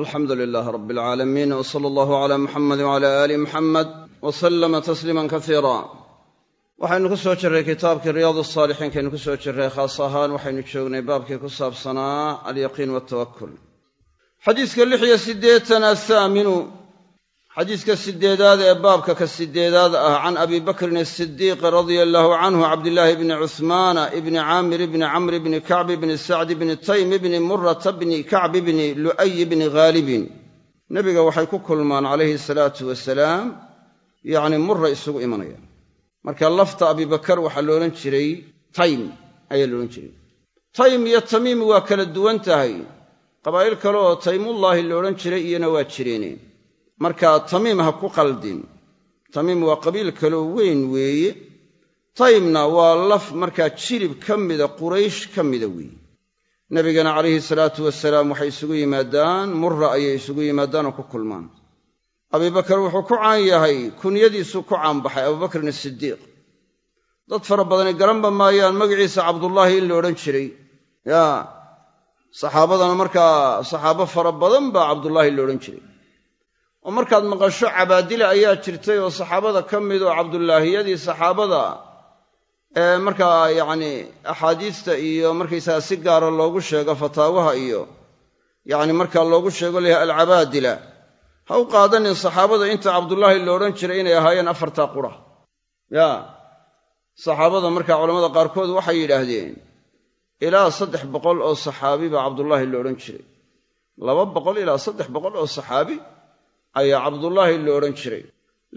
alxamdu lilaah rab alcaalamiin w sala allahu cala muxamedi wcala aali muxamed w salama tasliiman kasiira waxaynu ku soo jirray kitaabkii riyaad asaalixiinkaynu ku soo jirray khaas ahaan waxaynu joognay baabkii ku saabsanaa alyaqiin waltawakul xadiiska lix iyo siddeetan athaaminu xadiiska sideedaad ee baabka ka sideedaad ah can abi bakrin asidiiqi radia allahu canhu cabdillaahi bni cuhmaana ibni caamir bni camr bni kacbi bni sacdi bni taym bni murata bni kacbi bni lu'ayi bni haalibin nebiga waxay ku kulmaan calayhi salaatu wasalaam yacni mura isugu imanayaan marka lafta abibakar waxaa la odhan jiray taym ayaa la odhan jiray. Taym iyo tamiim waa kala duwan tahay. Qabaa'il kale oo taymullaahi la jiray iyona waa jireene marka tamiim ha ku qaldin. Tamiim waa qabiil kaloo weyn weeye. Taymna waa laf markaa jilib ka mida quraysh ka mida weeye nebigana calayhi salaatu wasalaam waxay isugu yimaadaan murra ayay isugu yimaadaan oo ku kulmaan. Abibakar wuxuu ku caan yahay kunyadiisuu ku caanbaxay abubakrin asidiiq dad fara badani garanba maayaan magaciisa cabdullaahi in la odhan jiray. Yaa saxaabadana markaa saxaabo fara badan baa cabdullaahi la odhan jiray oo markaad maqasho cabaadile ayaa jirtay oo saxaabada ka mid oo cabdullaahiyadii saxaabada ee markaa yacni axaadiista iyo markaysaga si gaara loogu sheego fataawaha iyo yacni markaa loogu sheego layahay alcabaadila ha u qaadanin saxaabada inta cabdullaahi la odhan jiray inay ahaayeen afartaa qura ya saxaabada markaa culamada qaarkood waxay yidhaahdeen ilaa saddex boqol oo saxaabi baa cabdullaahi la odhan jiray. Laba boqol ilaa saddex boqol oo saxaabi ayaa cabdullaahi la odhan jiray.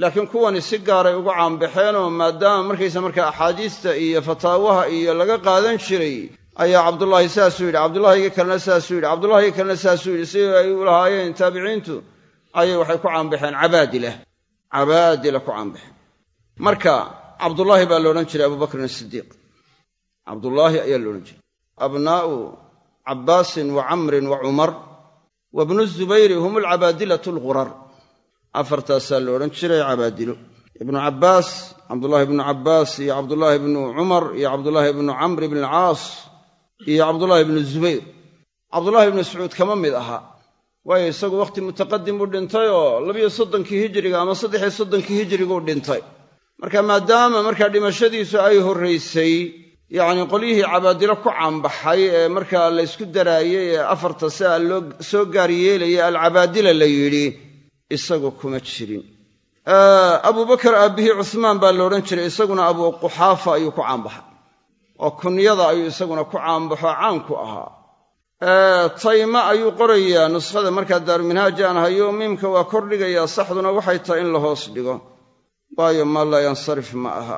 Laakiin kuwani si gaaray uga caanbaxeenoo maadaama markaysa markaa axaadiista iyo fataawaha iyo laga qaadan jiray ayaa cabdullaahi saasuu yidhi cabdullaahiga kalena saasuu yidhi cabdullaahiga kalena saasuu yidhi si ay u lahaayeen taabiciintu ayay waxay ku caanbaxeen cabaadila cabaadila ku caanbaxeen. Marka cabdullaahi baa la odhan jiray abubakrin asidiiq cabdullaahi ayaa la odhan jiray. Abnaa'u cabbaasin wa camrin wa cumar wa bnu zubayri hum alcabaadilatu algurar afartaasaa la odhan jiray cabaadilo ibnu cabbaas cabdullaahi ibnu cabbaas iyo cabdullaahi ibnu cumar iyo cabdullaahi ibnu camr ibn alcaas iyo cabdullaahi ibnu zubayr. Cabdullaahi ibnu mascuud kama mid aha. Waayo isagu wakhti mutaqadim buu dhintay oo labiyo soddonkii hijiriga ama saddexiyo soddonkii hijiriguu dhintay. Marka maadaama markaa dhimashadiisu ay horraysay yacnii qolyihii cabaadilo ku caanbaxay ee markaa laysku daraayey ee afarta si a loo soo gaar yeelaya alcabaadila la yidhi isagu kuma jirin. Abubakar aabbihii cuhmaan baa la odhan jiray isaguna abu quxaafa ayuu ku caanbaxay. Oo kunyada ayuu isaguna ku caanbaxo caan ku ahaa. Tayma ayuu qorayaa nuskhada markaa daaruminhaaj aan hayo miimka waa kordhigayaa saxduna waxay tahay in la hoos dhigo. Waayo maa laa yansarif ma aha.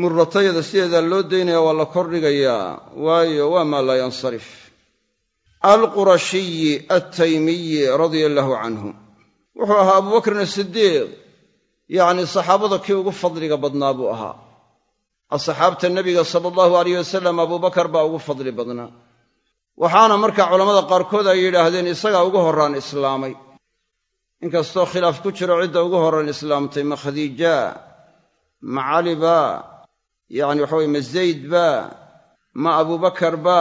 Murratayada sideedaa loo daynaya waa la kordhigayaa waayo waa maa laa yansarif. Alqurashiyi attaymiyi radia allaahu canhu wuxuu ahaa abubakrin asidiiq yacni saxaabada kii ugu fadliga badnaa buu ahaa. Asxaabta nebiga sala allahu alayh wasalam abubakar baa ugu fadli badnaa. Waxaana markaa culammada qaarkood ay yidhaahdeen isagaa ugu horraan islaamay. Inkastoo khilaaf ku jiro cidda ugu horran islaamtay ma khadiija ma cali ba yacni waxa weye ma zayd ba ma abubakar ba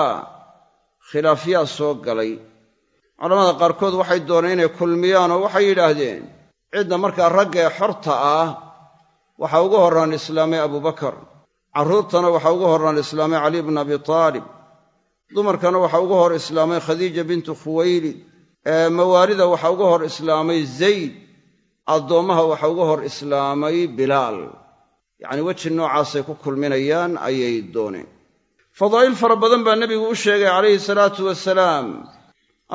khilaafyaa soo galay culamada qaarkood waxay dooneen inay kulmiyaan oo waxay yidhaahdeen cidda markaa ragga ee xorta ah waxaa ugu horraan islaamay abubakar carruurtana waxaa ugu horraan islaamay cali bnu abi taalib. Dumarkana waxaa ugu hor islaamay khadiija bintu khuwaylid. Mawaalida waxaa uga hor islaamay zayd. Addoommaha waxaa uga hor islaamay bilaal. Yacni weji noocaasay ku kulminayaan ayay dooneen. Fadaa'il fara badan baa nebigu u sheegay calayhi salaatu wasalaam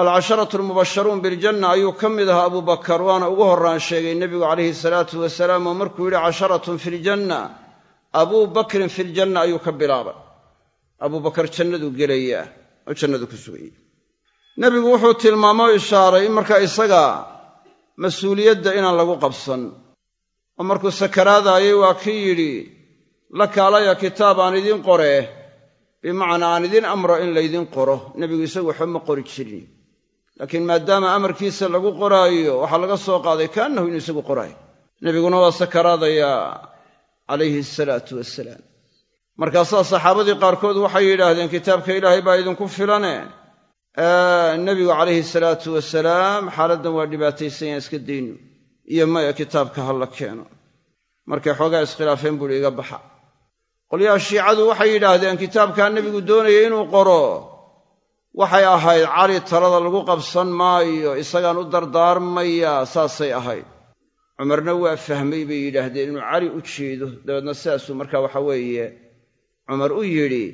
alcasharatu almubasharuun biljanna ayuu ka mid ahaa abubakar waana ugu horraan sheegay nebigu calayhi salaatu wasalaam oo markuu yidhi casharatun fi ljanna abuu bakrin fi ljanna ayuu ka bilaabay. Abubakar jannaduu gelayaa oo jannadu ku sugayay nebigu wuxuu tilmaamo o ishaaray in markaa isaga mas'uuliyadda inaan lagu qabsan oo markuu sakaraadaayay waa kii yidhi la kaalaya kitaab aan idiin qoree bimacnaa aan idiin amro in laydin qoro nebigu isagu waxba ma qori jirin laakiin maadaama amarkiisa lagu qoraayo waxaa laga soo qaaday kaannahu inuu isagu qoraayo nebiguna waa sakaraadayaa calayhi asalaatu wasalaam markaasaa saxaabadii qaarkood waxay yidhaahdeen kitaabka ilaahay baa idinku filane. Nebigu calayhi salaatu wasalaam xaaladdan waa dhibaataysan yaan iska dayno iyo maya kitaabka ha la keeno. Markay xoogaa iskhilaafeen buuhi iga baxa. Qolyaha shiicadu waxay yidhaahdeen kitaabkaa nebigu doonaya inuu qoro waxay ahayd cali talada lagu qabsan maayo isagaan u dardaarmaya saasay ahayd. Cumarna waa fahmay bay yidhaahdeen inuu cali u jeedo. Dabeedna sidaasuu markaa waxa weeye cumar u yidhi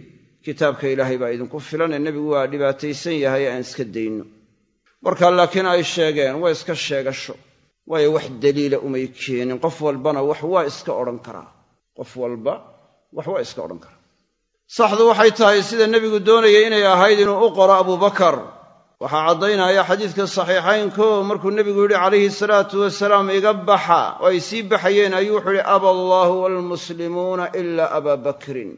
kitaabka ilaahay baa idinku filan ee nebigu waa dhibaataysan yahay aan iska dayno. Markaa laakiin ay sheegeen waa iska sheegasho. Waayo wax daliila umay keenin qof walbana wax waa iska odhan karaa. Qof walba wax waa iska odhan karaa saxdu waxay tahay sida nebigu doonayay inay ahayd inuu u qoro abubakar waxaa caddaynaya xadiidka saxiixaynko markuu nebigu yidhi calayhi salaatu wasalaam iga baxa. Oo ay sii baxayeen ayuu wuxuu yidhi aba allaahu waalmuslimuuna ilaa abaa bakrin.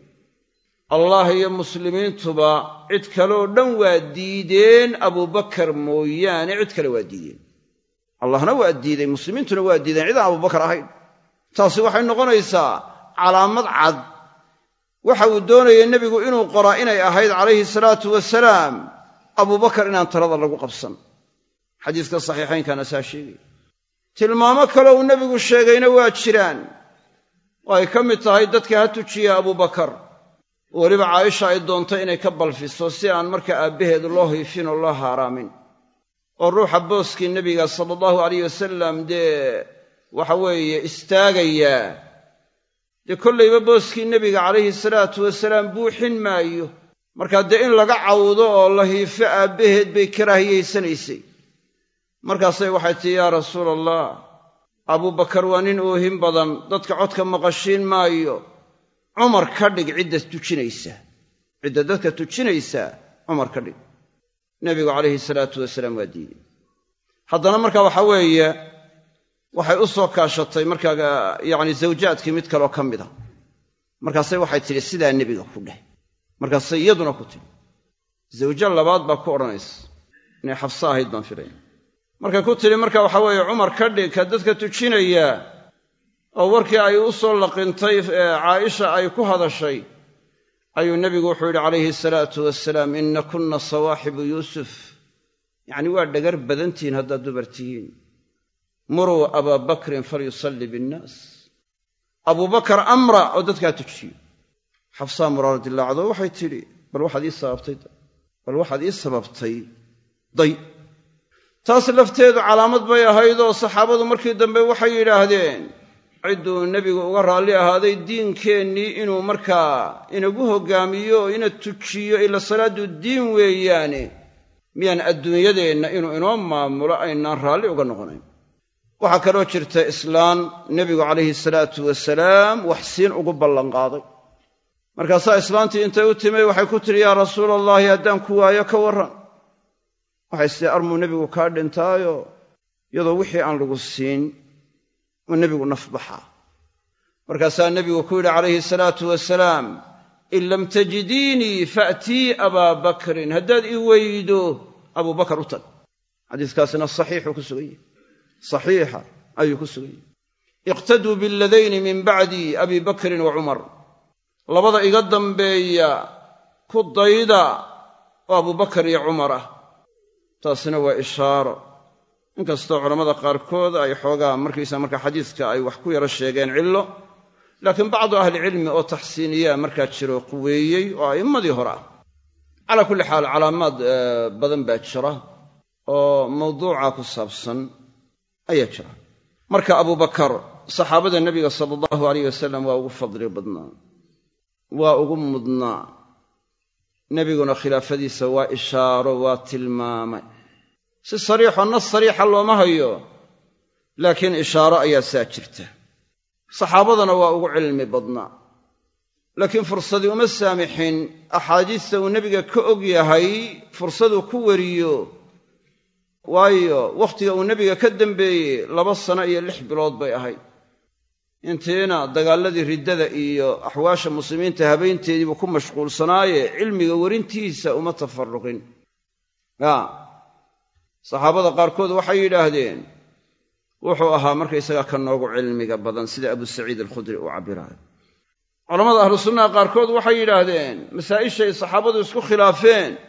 Allah iyo muslimiintuba cid kaleoo dhan waa diideen abubakar mooyaane cid kale waa diideen. Allahna waa diiday muslimiintuna waa diideen cidaan abubakar ahayn. Taasi waxay noqonaysaa calaamad cad waxa uu doonayay nebigu inuu qoraa inay ahayd calayhi salaatu wasalaam abubakar inaan talada lagu qabsan. Xadiiska saxiixaynkaana saa sheegaya tilmaamo kale uu nebigu sheegayna waa jiraan. Oo ay ka mid tahay dadka ha tujiya abubakar weliba caaisha ay doonto inay ka balfiso si aan marka aabbaheed loo hiifin oo loo haaraamin. Oo ruuxa booskii nebiga sala allahu alayh wasalam dee waxa weeye istaagayaa dee kollayba booskii nebiga calayhi salaatu wasalaam buuxin maayo. Markaa dee in laga cawdo oo la hiifo aabbaheed bay karaahiyaysanaysay markaasay waxay tihi yaa rasuula allah abubakar waa nin oohin badan dadka codka maqashiin maayo. Cumar ka dhig cidda tujinaysa. Cidda dadka tujinaysa cumar ka dhig. Nebigu calayhi salaatu wasalaam waa diidey. Haddana marka waxa weeye waxay u soo kaashatay markaa yacni zawjaadkii mid kaloo ka mid a markaasay waxay tidhi sidaa nebiga ku dheh. Markaasay iyaduna ku tidhi zawjo labaad baa ku odhanaysa inay xafso ahayd baan filaya markay ku tidhi marka waxa weeye cumar ka dhig ka dadka tujinaya oo warkii ay u soo laqintay caaisha ay ku hadashay ayuu nebigu wuxuu yidhi calayhi salaatu wasalaam inna kunna sawaaxibu yuusuf. Yacni waa dhagar badantihiin haddaad dumar tihiin muruu abaa bakrin falyusalli binnaas. Abubakar amra oo dadkaa tujiyo. Xafsaa muraara dilaacdo waxay tidhi bal waxaad ii sababtay bal waxaad ii sababtay day. Taas lafteedu calaamad bay ahaydoo saxaabadu markii dambe waxay yidhaahdeen cidduu nebigu uga raalli ahaaday diinkeennii inuu markaa inagu hoggaamiyo oo ina tujiyo ila salaaddu diin weeyaane. Miyaan adduunyadeenna inuu inoo maamulo aynaan raalli uga noqonayn waxaa kaloo jirta islaan nebigu calayhi salaatu wasalaam wax siin ugu ballanqaaday markaasaa islaantii intay u timay waxay ku tidhi yaa rasuula allaahi haddaan ku waayo ka warran. Waxay sidee armuu nebigu kaa dhintaayo iyadoo wixii aan lagu siin uu nebigu naf baxaa markaasaa nebigu ku yidhi calayhi salaatu wasalaam in lam tajidiinii faatii abaa bakrin. Haddaad ii weydo abubakar u tag. Xadiiskaasina saxiixuu ku sugan yahy saxiixa ayuu ku sugan yahy iqtaduu biladayni min bacdi abi bakrin wa cumar. Labada iga dambeeya ku dayda oo abubakar iyo cumar ah. Taasina waa ishaaro. Inkastoo culammada qaarkood ay xoogaa markaysa marka xadiiska ay wax ku yaro sheegeen cillo laakiin bacdu ahlicilmi oo taxsiiniyaa markaa jiro quweeyey oo a'immadii hore ah. Calaa kulli xaal calaamaad badan baa jira oo mawduuca ku saabsan ayaa jira. Marka abubakar saxaabada nebiga sala allahu alayh wasalam waa ugu fadli badnaa waa ugu mudnaa. Nebiguna khilaafadiisa waa ishaaro waa tilmaamay. Si sariixoo nas sariixa looma hayo laakiin ishaaro ayaa saa jirta. Saxaabadana waa ugu cilmi badnaa. Laakiin fursadii uma saamixin axaadiista uu nebiga ka og yahay fursaduu ku wariyo waayo wakhtiga uu nebiga ka dambeeyey laba sano iyo lix bilood bay ahayd. Intiina dagaalladii riddada iyo axwaasha muslimiinta habeynteediibuu ku mashquulsanaaye cilmiga werintiisa uma tafarruqin. Ya saxaabada qaarkood waxay yidhaahdeen wuxuu ahaa markaysagaa ka noogu cilmiga badan sida abu saciid alkhudri uu cabbiraayo. Culammada ahlu sunnaha qaarkood waxay yidhaahdeen masaa'ishay saxaabadu isku khilaafeen.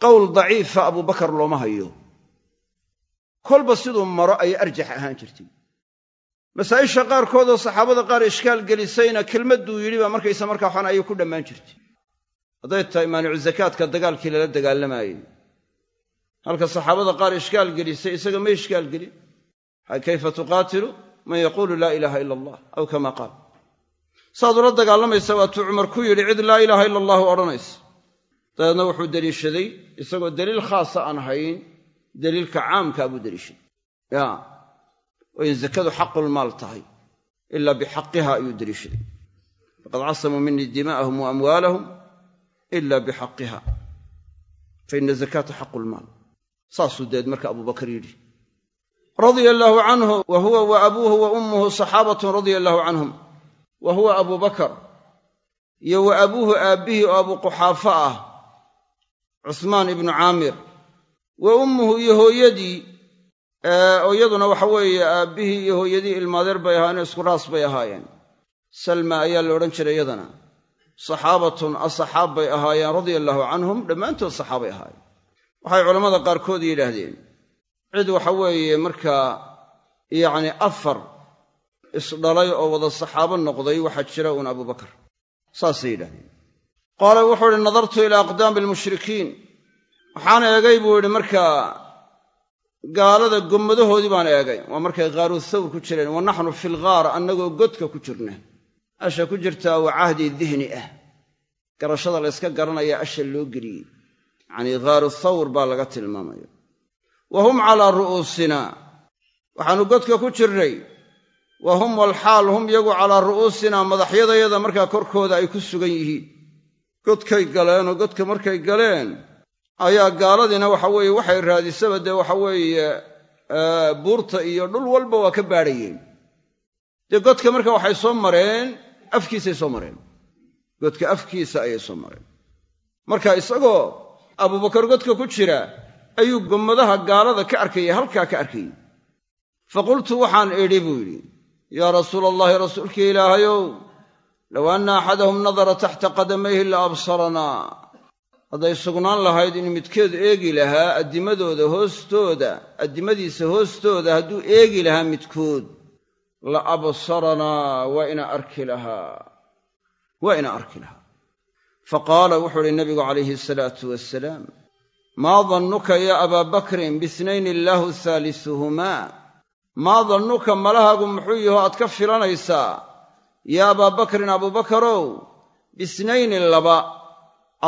Qowl daciifa abubakar looma hayo kolba siduu maro ayay arjax ahaan jirtay. Masaa'isha qaarkoodoo saxaabada qaar ishkaal gelisayna kelmadduu yidhi baa markaysa markaa waxaan ayay ku dhammaan jirtay. Hadday tahay maanicu zakaadka dagaalkii lala dagaalamayey halka saxaabada qaar ishkaal gelisay isaga ma ishkaal gelin. Kayfa tuqaatilu man yaquulu laa ilaaha ila allah aw kama qaal. Saad ula dagaalamaysa waatuu cumar ku yidhi cid laa ilaaha ila allahu odhanaysa. Dabeedna wuxuu deliishaday isagoo deliil khaasa aan hayn deliilka caamkaa buu deliishaday ya. In zakadu xaqulmaal tahay. Ilaa bixaqiha ayuu deliishaday faqad casamuu minii dimaa'ahum wa amwaalahum ila bixaqiha fa ina zakaata xaqu lmaal saasuu deed marka abubakar yidhi. Radia allaahu canhu wa huwa wa abuuhu wa ummuhu saxaabatun radia allaahu canhum wa huwa abu bakar iyo wa abuuhu aabbihii oo abu quxaafa ah cuhmaan ibnu caamir wa ummuhu iyo hooyadii oo waxa weeye aabbihii iyo hooyadii ilmaadeer bay ahaayeen isku raas bay ahaayeen. Salma ayaa la odhan jiray iyadana. Saxaabatun asaxaab bay ahaayeen radia allaahu canhum dhammaantood saxaabay ahaayeen. Waxay culammada qaarkood yidhaahdeen cid waxa weeye markaa yacni afar isdhalay oo wada saxaabo noqday waxaa jira uun abubakar saasay yidhahdeen qaala wuxuu idhi nadartu ilaa aqdaami almushrikiin waxaan eegay buu yidhi markaa gaalada gommadahoodii baan eegay. Waa markay khaaru thawr ku jireen wa naxnu fi lghaar annagoo godka ku jirna asha ku jirtaa waa cahdi dihni ah. Garashada la yska garanaya asha loo geliyey. Yacnii khaaru thawr baa laga tilmaamaya wa hum calaa ru'uusina. Waxaannu godka ku jirnay. Wa hum walxaal hum iyagu calaa ru'uusinaa madaxyadayada markaa korkooda ay ku sugan yihiin. Godkay galeen oo godka markay galeen ayaa gaaladiina waxa weeye waxay raadisaba dee waxa weeye buurta iyo dhul walba waa ka baadhayeen. Dee godka marka waxay soo mareen afkiisay soo mareen. Godka afkiisa ayay soo mareen. Marka isagoo abubakar godka ku jira ayuu gommadaha gaalada ka arkayay halkaa ka arkayey fa qultu waxaan idhi buu yidhi yaa rasuula allahi rasuulkii ilaahayow low anna axadahum nadara taxta qadamayhi la absaranaa hadday sugnaan lahayd in midkeed eegi lahaa addimadooda hoostooda addimadiisa hoostooda hadduu eegi lahaa midkood la absaranaa waa ina arki lahaa waa ina arki lahaa. Fa qaala wuxuu uhi nabigu calayhi asalaatu wasalaam maa dannuka yaa abaa bakrin biisnayni illaahu haalisuhumaa maa dannuka malahaagu muxuu yaho aad ka filanaysaa? Yaa abaa bakrin abuubakarow bisnayni laba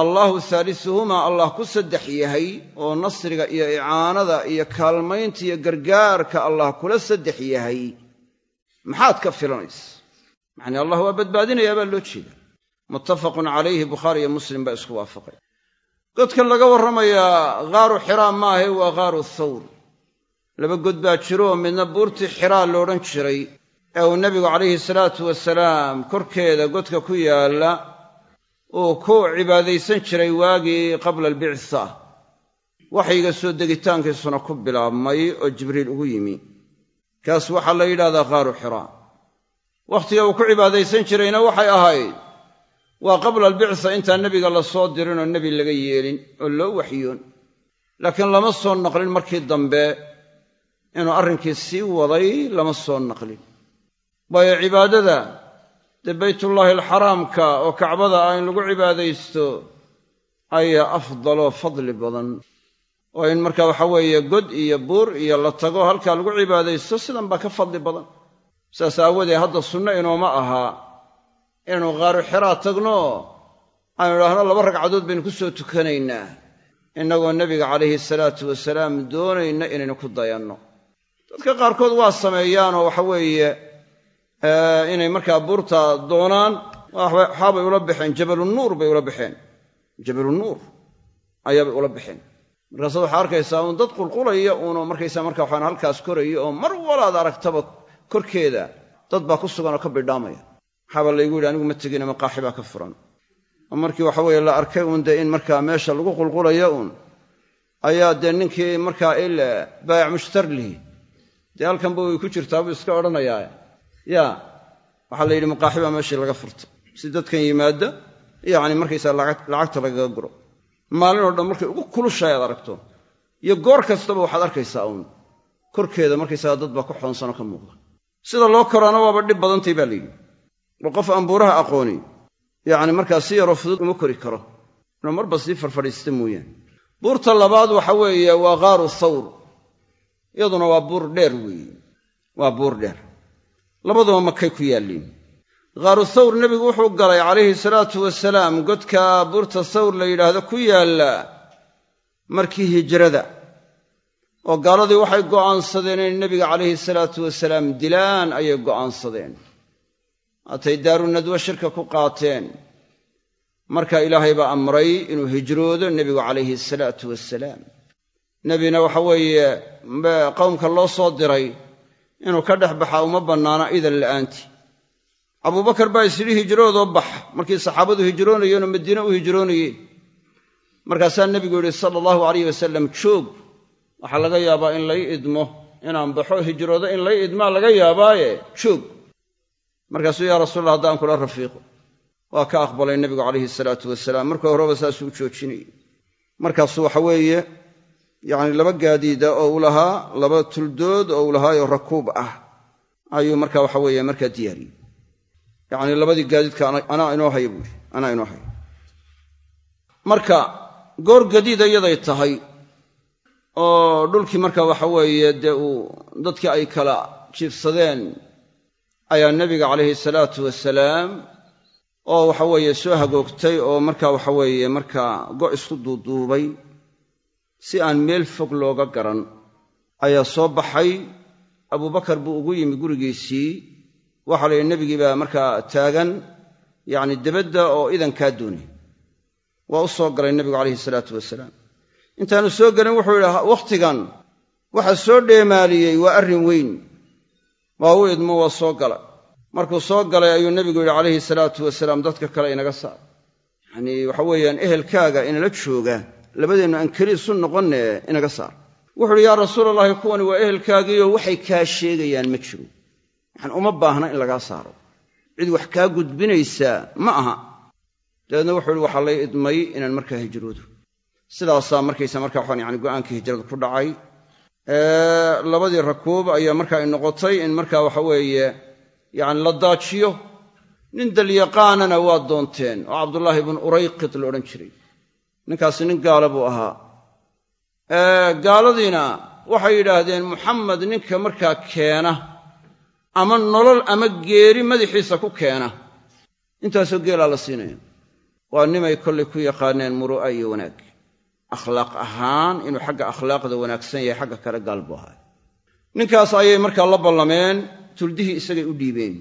allaahu haalisuhumaa allah ku saddex yahay oo nasriga iyo icaanada iyo kaalmaynta iyo gargaarka allah kula saddex yahay. Maxaad ka filanaysa? Yacnii allah waa badbaadinayaa baa loo jeeda. Muttafaqun calayhi bukhaari iyo muslim baa isku waafaqay. Godkan laga warramayaa khaaru xiraa maahe waa khaaru thawr. Laba god baa jiro oo midna buurtii xiraa loodhan jiray. Ee uu nebigu calayhi salaatu wasalaam korkeeda godka ku yaalla uu ku cibaadaysan jiray waagii qabla albicsa waxayga soo degitaankiisuna ku bilaabmay oo jibriil ugu yimi. Kaas waxaa la yidhahdaa khaaru xiraa wakhtiga uu ku cibaadaysan jirayna waxay ahayd waa qabla albicsa intaan nebiga la soo dirin oo nebi laga yeelin oo loo waxyoon. Laakiin lama soo naqlin markii dambe inuu arrinkii sii waday lama soo naqlin. Waayo cibaadada dee baytullaahi alxaraamka oo kacbada ah in lagu cibaadaysto ayaa afdaloo fadli badan. Oo in marka waxa weeye god iyo buur iyo la tago halkaa lagu cibaadaysto sidan baa ka fadli badan. Saas aawadee hadda sunno inooma ahaa inaynu khaaru xiraa tagno aynu idhaahno laba ragcadood baynu ku soo tukanaynaa. Innagoo nebiga calayhi salaatu wasalaam doonayna inaynu ku dayanno. Dadka qaarkood waa sameeyaanoo waxa weeye inay markaa buurta doonaan waxaabay ula baxeen jabalunuur bay ula baxeen jabalunuur ayaabay ula baxeen markaasaad waxaa arkaysaa uun dad qulqulaya uunoo markaysaa marka waxaan halkaas koraya oo mar walaad aragtaba korkeeda dad baa ku sugan oo ka bidhaamaya. Waxaabaa laygu yidhi anigu ma tegina maqaaxi baa ka furan. Oo markii waxa weeye la arkay uun dee in markaa meesha lagu qulqulaya uun ayaa dee ninkii markaa il baayac mushtarlihi dee halkanba way ku jirtaa buu iska odhanayaa yaa waxaa la yidhi maqaaxi baa meeshii laga furta si dadkan yimaada yacni markaysaa lacagta lagaga guro. Maalin oo dhan markay ugu kulushahay aad aragto. Iyo goor kastaba waxaad arkaysaa uun. Korkeeda markaysaga dad baa ku xoonsano ka muuqda. Sida loo koraana waaba dhib badantay baa layidhi oo qof aan buuraha aqooni yacni markaa si yaroo fudud uma kori karo. Inuu marba sii farfadhiista mooyaane buurta labaad waxa weeye waa qaaru thawr. Iyaduna waa buur dheer weeye waa buur dheer labaduba makay ku yaalliin. Qaaru thawr nebigu wuxuu galay calayhi salaatu wasalaam godka buurta thawr la yidhaahdo ku yaalla markii hijrada oo gaaladii waxay go'aansadeen inay nebiga calayhi salaatu wasalaam dilaan ayay go'aansadeen. Haatay daaru nadwe shirka ku qaateen. Marka ilaahay baa amray inuu hijroodo nebigu calayhi salaatu wasalaam nebina waxa weeye qowmka loo soo diray inuu ka dhex baxaa uma bannaana idan la'aantii abubakar baa isyidhi hijroodoo bax. Markii saxaabadu hijroonayeenoo madiine u hijroonayeen. Markaasaa nebigu yidhi sala allahu alayh wasalam joog waxaa laga yaabaa in lay idmo. Inaan baxo hijroodo in lay idmaa laga yaabaaye. Joog markaasuu yaa rasuulallah haddaan kula rafiiqo. Waa ka aqbalay nebigu calayhi salaatu wasalaam marka horeba saasuu u joojinayey. Markaasuu waxa weeye yacni laba gaadiida oo u lahaa laba tuldood oo u lahaayoo rakuub ah. Ayuu marka waxa weeye markaa diyaariyey yacni labadii gaadiidka anaa inoo haya buuri anaa inoo haya marka goor gadiida yaday tahay oo dhulkii marka waxa weeye dee uu dadkii ay kala jiifsadeen ayaa nebiga calayhi salaatu wasalaam oo waxa weeye soo hagoogtay oo marka waxa weeye markaa go' isku duuduubay si aan meel fog looga garan ayaa soo baxay. Abubakar buu ugu yimi gurigiisii. Waxaa la yidhi nebigii baa markaa taagan yacni debadda oo idankaa doonay waa u soo galay nebigu calayhi salaatu wasalaam. Intaanu soo gelin wuxuu yidhi wakhtigan waxa soo dheemaaliyey waa arrin weyn. Waa u idmo waa soo gala. Markuu soo galay ayuu nebigu yidhi calayhi salaatu wasalaam dadka kale inaga saar yacnii waxa weeyaan ehelkaaga inala jooga labadeennu aan keli isu noqonne inaga saar. Wuxu uhi yaa rasuulallaahi kuwani waa ehelkaagiioo waxay kaa sheegayaan ma jiro. Waxaan uma baahna in lagaa saaro. Cid wax kaa gudbinaysaa ma aha. Dabeedna wuxuu ihi waxaa lay idmay inaan markaa hijroodo. Sidaasaa markaysa markaa waxaan yani go'aankii hijrada ku dhacay. Labadii rakuub ayaa markaa ay noqotay in markaa waxa weeye yacni la daajiyo. Nin dalyaqaanana waa doonteen oo cabdullaahi ibnu urayqid la odhan jiray ninkaasi nin gaala buu ahaa. Gaaladiina waxay yidhaahdeen muxamed ninka markaa keena ama nolol ama geeri madaxiisa ku keena. Intaasoo geelaa la siinaya waa nimay kollay ku yaqaaneen muru'a iyo wanaag. Akhlaaq ahaan inuu xagga akhlaaqda wanaagsan yahay xagga kale gaal buu ahaa. Ninkaas ayay markaa la ballameen tuldihii isagay u dhiibeen.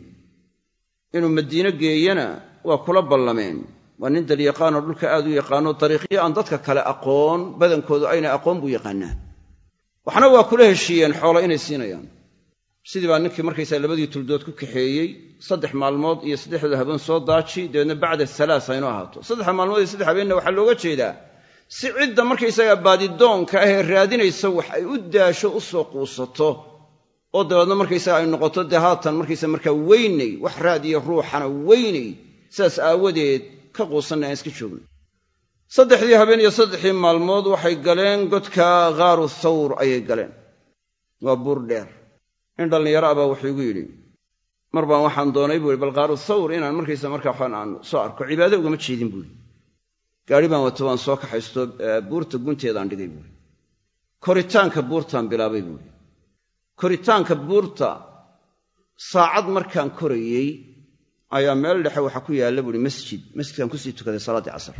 Inuu madiine geeyana waa kula ballameen waa nin dalyaqaanoo dhulka aad u yaqaano dariiqyo aan dadka kale aqoon badankoodu ayna aqoon buu yaqaanaa waxna waa kula heshiiyeen xoola inay siinayaan. Sidii baa ninkii markaysaa labadii tuldood ku kaxeeyey saddex maalmood iyo saddexda habeen soo daaji dabeedna bacda salaas haynoo ahaato. Saddexda maalmood iyo saddex habeenna waxaa looga jeedaa si cidda markaysagaa baadidoonka ahee raadinaysa wax ay u daasho u soo quusato oo dabeedna markaysaga ay noqoto dee haatan markaysa markaa weynay wax raad iyo ruuxana weynay sidaas aawadeed ka quusanna aan iska joogno saddexdii habeen iyo saddexdii maalmood waxay galeen godka khaaru thawr ayay galeen. Waa buur dheer. Nin dhallinyaro ah baa wuxuu igu yidhi mar baan waxaan doonay buu ihi bal khaaru thawr inaan markaysa markaa waxaan aan soo arko. Cibaado ugama jeedin buuhi gaadhi baan wato waan soo kaxaysto buurta gunteedaan dhigay buuhi koritaanka buurtaan bilaabay buuhi koritaanka buurta saacad markaan korayey ayaa meel dhexe waxaa ku yaalla buuhi masjid. Masjidkaan ku sii tukaday salaaddii casar.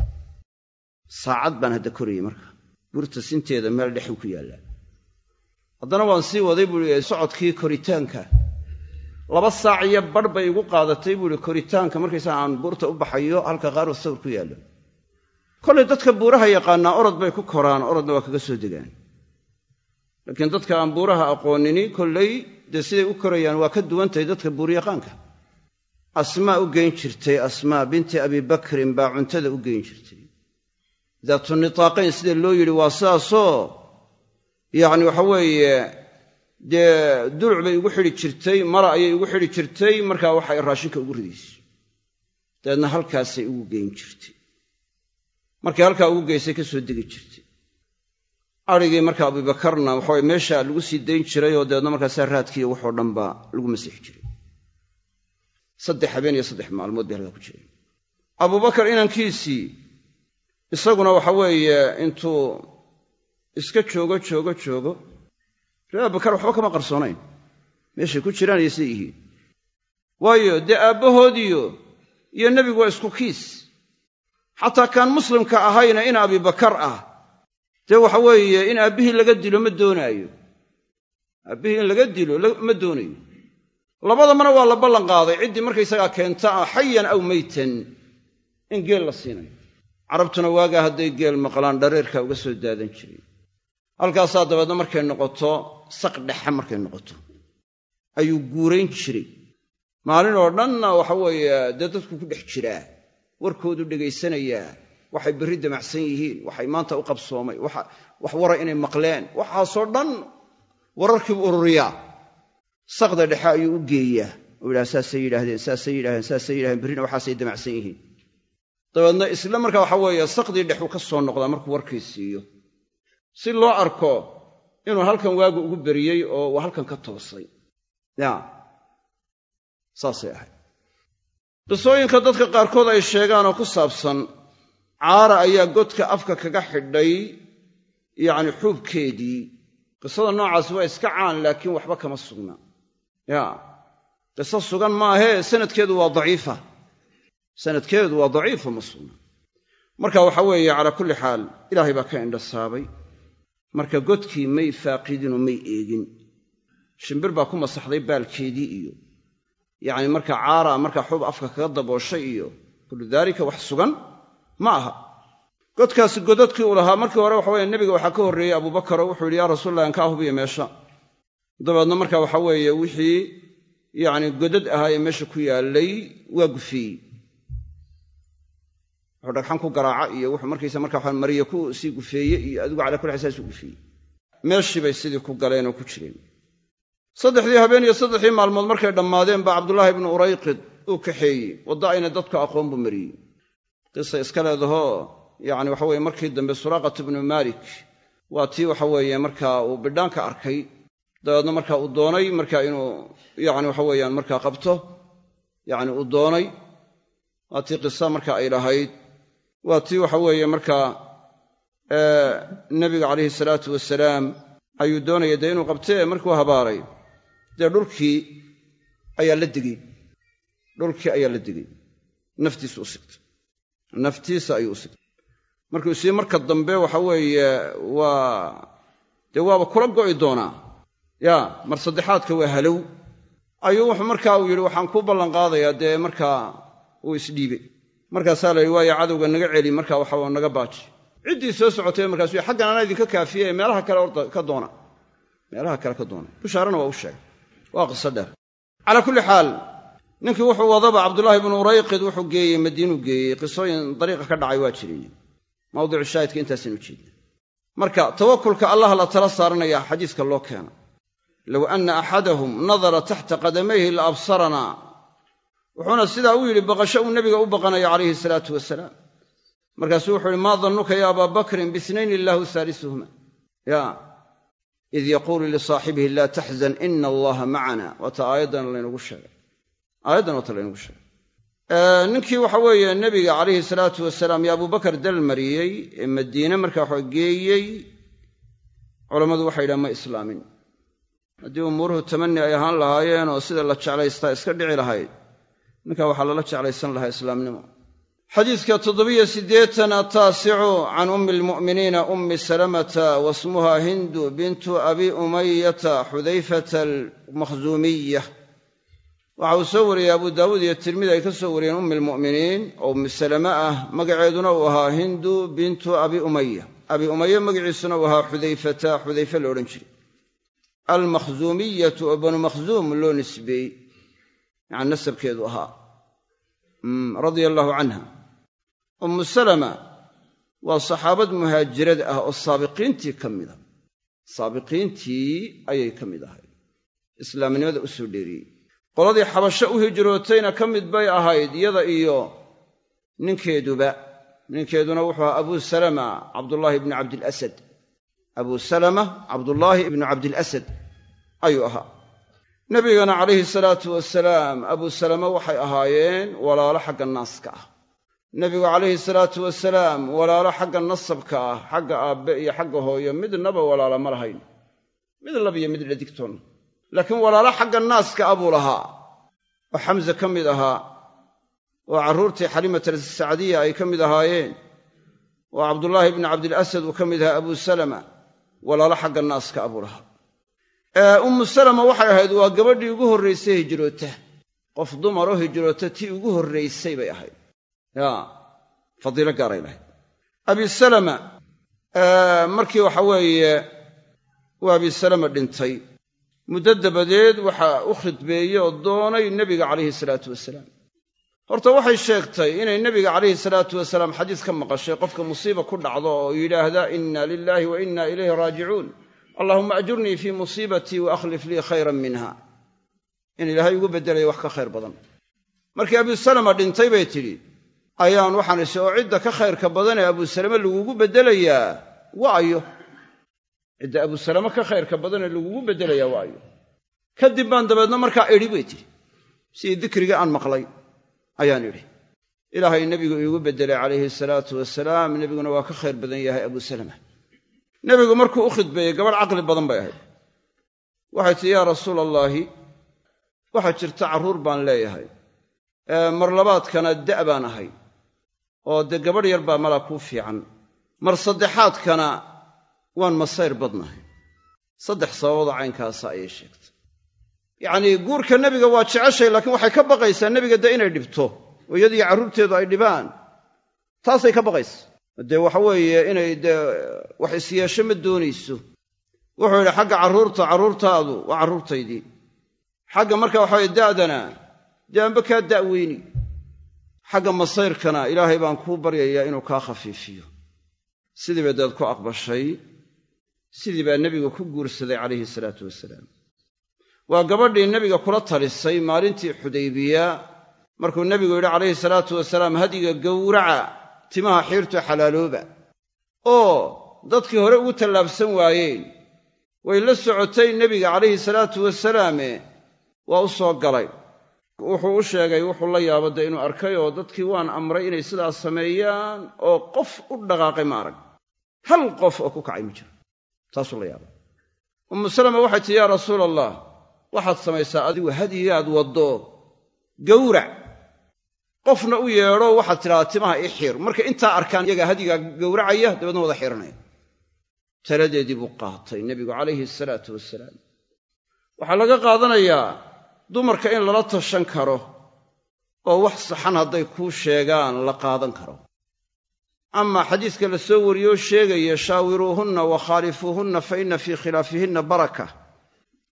Saacad baan hadda korayey marka. Buurta sinteeda meel dhexuu ku yaallaa haddana waan sii waday buuhi socodkii koritaanka. Laba saac iyo badh bay igu qaadatay buuhi koritaanka. Markaysaa aan buurta u baxayo halka qaaru sawr ku yaallo. Kollay dadka buuraha yaqaannaa orod bay ku koraan orodna waa kaga soo degaan. Laakiin dadka aan buuraha aqoonini kollay dee siday u korayaan waa ka duwan tahay dadka buuryaqaanka asmaa u geyn jirtay. Asmaa binti abibakrin baa cuntada u geyn jirtay. Daatu nitaaqayn sida loo yidhi waa sidaasoo yacni waxa weeye dee duluc bay igu xidhi jirtay mara ayay igu xidhi jirtay markaa waxay raashinka ugu ridaysay. Dabeedna halkaasay ugu geyn jirtay. Markay halkaa ugu geysay ka soo degi jirtay. Adrhigii marka abubakarna waxaway meesha lagu sii dayn jiray oo dabeedna markaasaa raadkiiyo waxoo dhan baa lagu masiixi jiray saddex habeen iyo saddex maalmood bay halkaa ku jireen. Abubakar inankiisii isaguna waxa weeye intuu iska joogo joogo joogo ree abubakar waxba kama qarsoonayn. Meeshay ku jiraan iyo siday yihiin. Waayo dee aabbahoodiyo iyo nebigu waa isku kiis. Xataa kaan muslimka ahayna in abibakar ah dee waxa weeye in aabbihii laga dilo ma doonaayo. Aabbihii in laga dilo ma doonayo labadamana waa la ballan qaaday ciddii markaysagaa keenta ah xayan aw meytan in geel la siinayo. Carabtuna waagaa hadday geel maqlaan dhareerkaa uga soo daadan jiray. Halkaasaa dabeedna markay noqoto saq dhexe markay noqoto. Ayuu guurayn jiray. Maalin oo dhanna waxa weeye dee dadku ku dhex jiraa. Warkoodu dhegaysanayaa waxay berri damacsan yihiin waxay maanta u qabsoomay wax wara inay maqleen. Waxaasoo dhan wararkiibu ururiyaa saqda dhexe ayuu u geeyaa. Oo yidhaha saasay yidhaahdeen saasay yidhahdeen saasay yidhahdeen berrina waxaasay damacsan yihiin. Dabeedna isla markaa waxa weeye saqdii dhexuu ka soo noqdaa markuu warkii siiyo. Si loo arko inuu halkan waagu ugu beriyey oo uu halkan ka toosay. Ya saasay ahayd. Qisooyinka dadka qaarkood ay sheegaan oo ku saabsan caara ayaa godka afka kaga xidhay yacni xuubkeedii. Qisada noocaasi waa iska caan laakiin waxba kama sugna ya. Qiso sugan maahee sanadkeedu waa daciifa. Sanadkeedu waa daciifa ma sugna marka waxa weeye calaa kulli xaal ilaahay baa ka indhasaabay marka godkii may faaqidinoo may eegin. Shimbir baa ku masaxday baalkeedii iyo yacni marka caara markaa xub afka kaga dabooshay iyo kullu daalika wax sugan ma aha. Godkaasi godadkii uu lahaa markii hore waxa weye nebiga waxaa ka horreeyey abuubakaroo wuxuu yidhi yaa rasuulallah inkaa hubiya meesha dabeedna marka waxa weeye wixii yacni godad ahaa ee meesha ku yaallay waa gufiyey. Wuxuu dhagxan ku garaaca iyo wuxuu markaysa marka waxaa mariye ku sii gufeeye iyo adigu cala kulli xaal saas meeshii bay sidii ku galeen oo ku jireen. Saddexdii habeen iyo saddexdii maalmood markay dhammaadeen baa cabdullaahi ibnu urayqid uu kaxeeyey wadda ayna dadku aqoon buu mariyey. Qisa iska leedahoo yacni waxa weye markii dambe suraaqat ibnu maalik waa tii waxa weeye markaa uu bidhaanka arkay dabeedna marka uu doonay marka inuu yacni waxa weeyaan markaa qabto yacni uu doonay waa tii qisa marka ay lahayd. Waa tii waxa weeye markaa nebiga calayhi salaatu wasalaam ayuu doonaya dee inuu qabtee markuu habaaray dee dhulkii ayaa la degey dhulkii ayaa la degey naftiisu u sigtay. Naftiisa ayuu u sigtay. Markuu sii marka dambe waxa weeye waa dee waaba kula go'i doonaa yaa mar saddexaadka waa halow. Ayuu wuxuu markaa uu yidhi waxaan kuu ballanqaadayaa dee markaa uu isdhiibey markaasaa la yidhi waayo cadowga naga celi markaa waxa naga baaji. Ciddii soo socotay markaasuu xaggan anaa idinka kaafiye meelaha kale ka doona. Meelaha kale ka doona. Bushaarana waa u sheegay. Waa qiso dheer. Calaa kulli xaal ninkii wuxuu wadaba cabdullaahi ibnu urayqid wuxuu geeyey madiinuu geeyey. Qisooyin dariiqa ka dhacay waa jiray mawdicu shaahidka intaasaynu ujeedna marka tawakulka allah la tala saaranaya xadiiska loo keena low anna axadahum nadara taxta qadamayhi la absaranaa wuxuuna sidaa u yidhi baqasho uu nebiga u baqanayo calayhi salaatu wasalaam markaasuu wuxuu uhi maa dannuka ya abaa bakrin biisnayn illaahu haalisuhuma ya id yaquulu lisaaxibihi laa taxzan ina allaha macana waata aayaddan laynagu sheegay aayaddan waata laynagu sheegay ninkii waxa weeye nebiga calayhi salaatu wasalaam iyo abubakar dal mariyey ee haddii umuuruhu tamani ay ahaan lahaayeen oo sida la jeclaystaa iska dhici lahayd ninkaa waxaa lala jeclaysan lahaa islaamnimo. Xadiiska toddobiyo siddeetan ataasicu can ummi almu'miniina ummi salamata wasmuha hindu bintu abi umayata xudayfata almakhzuumiya waxa uu soo wariyey abu daawuud iyo tirmidi ay ka soo wariyeen ummi almu'miniin oo ummi salame ah magaceeduna uu ahaa hindu bintu abi umaya abi umaya magaciisuna uu ahaa xudayfata xudayfe la odhan jiray almakhzuumiyatu oo banu makhzuum loo nisbeeyey yacani nasabkeedu ahaa. Radia allaahu canha ummu salama waa saxaabad muhaajirad ah oo saabiqiintii ka mida saabiqiintii ayay ka mid ahayd. Islaamnimada u soo dheeriyey qoladii xabasho u hijrootayna ka mid bay ahayd iyada iyo ninkeeduba. Ninkeeduna wuxuu ahaa abu salama cabdullaahi ibnu cabdilasad abu salama cabdullaahi ibnu cabdilasad ayuu ahaa. Nebigana calayhi salaatu wasalaam abu salama waxay ahaayeen walaalo xagga naaska ah. Nebigu calayhi salaatu wasalaam walaalo xagga nasabka ah xagga aabbe iyo xagga hooyo midnaba walaalo ma lahayn. Mid lab iyo mid dhadigtoon laakiin walaalo xagga naaska ah buu lahaa. Oo xamse ka mid ahaa. Oo carruurtii xalimatal sacdiya ay ka mid ahaayeen. Oo cabdullaahi ibnu cabdilasad uu ka mid ahaa abu salama walaalo xagga naaska buu lahaa ummu salama waxay ahayd waa gabadhii ugu horraysay hijroota qof dumaroo hijroota tii ugu horraysay bay ahayd. Ya fadiilo gaaray lahayd. Abi salama markii waxa weeye uu abi salama dhintay muddo dabadeed waxaa u khidbeeyey oo doonay nebiga calayhi salaatu wasalaam horta waxay sheegtay inay nebiga calayhi salaatu wasalaam xadiis ka maqashay qofka musiiba ku dhacdo oo yidhaahda inna lilaahi wa inna ilayhi raajicuun. Allahuma ajurnii fii musiibatii wa akhlif lii khayran minha. In ilaahay ugu beddelayo wax ka khayr badan. Markii abu salama dhintay bay tidhi ayaan waxaan isi oo cidda ka khayrka badan ee abu salame lagugu beddelayaa waayo. Cidda abu salame ka khayrka badan ee lagugu beddelayaa waayo. Kadib baan dabeedna markaa idhi bay tidhi. Sidii dikrigii aan maqlay ayaan idhi ilaahay nebigu iigu beddelay calayhi salaatu wasalaam nebiguna waa ka khayr badan yahay abu salama. Nebigu markuu u khidbeeyey gabadh caqli badan bay ahayd. Waxay tihi yaa rasuula allaahi waxaa jirta carruur baan leeyahay. Mar labaadkana da' baan ahay. Oo dee gabadh yar baa mala kuu fiican. Mar saddexaadkana waan masayr badnahay. Saddex sababooda caynkaasa ayay sheegtay yacnii guurka nebiga waa jeceshay laakiin waxay ka baqaysaa nebiga dee inay dhibto oo iyadiyo carruurteedu ay dhibaan. Taasay ka baqaysa. Dee waxa weeye inay dee wax isyeesho ma doonayso. Wuxuu yidhi xagga carruurta carruurtaadu waa carruurtaydii. Xagga marka waxaweye da'dana dee anba kaa da'weyni. Xagga masayrkana ilaahay baan kuu baryayaa inuu kaa khafiifiyo. Sidii bay daed ku aqbashay sidii baa nebiga ku guursaday calayhi salaatu wasalaam waa gabadhii nebiga kula talisay maalintii xudaybiya markuu nebigu yidhi calayhi salaatu wasalaam hadiga gowraca timaha xiirtu xalaalooba. Oo dadkii hore ugu tallaabsan waayeen way la socotay nebiga calayhi salaatu wasalaame. Waa u soo galay. Wuxuu u sheegay wuxuu la yaabo dee inuu arkay oo dadkii waan amray inay sidaas sameeyaan oo qof u dhaqaaqay ma arag hal qof oo ku kacay ma jiro. Taasuu la yaabay. Ummu salama waxay tihi yaa rasuula allah waxaad samaysaa adigu hadigaad waddo. Gowrac qofna u yeedho waxaad tidhahdaa timaha ii xiir. Markay intaa arkaan iyagaa hadigaa gowracaya dabeedna wada xiiranaya taladeedii buu qaatay nebigu calayhi salaatu wasalaam waxaa laga qaadanayaa dumarka in lala tashan karo oo wax saxan hadday kuu sheegaan la qaadan karo. Amaa xadiiska la soo wariyoo sheegaya shaawiruuhunna wa khaalifuuhunna fa inna fii khilaafihinna baraka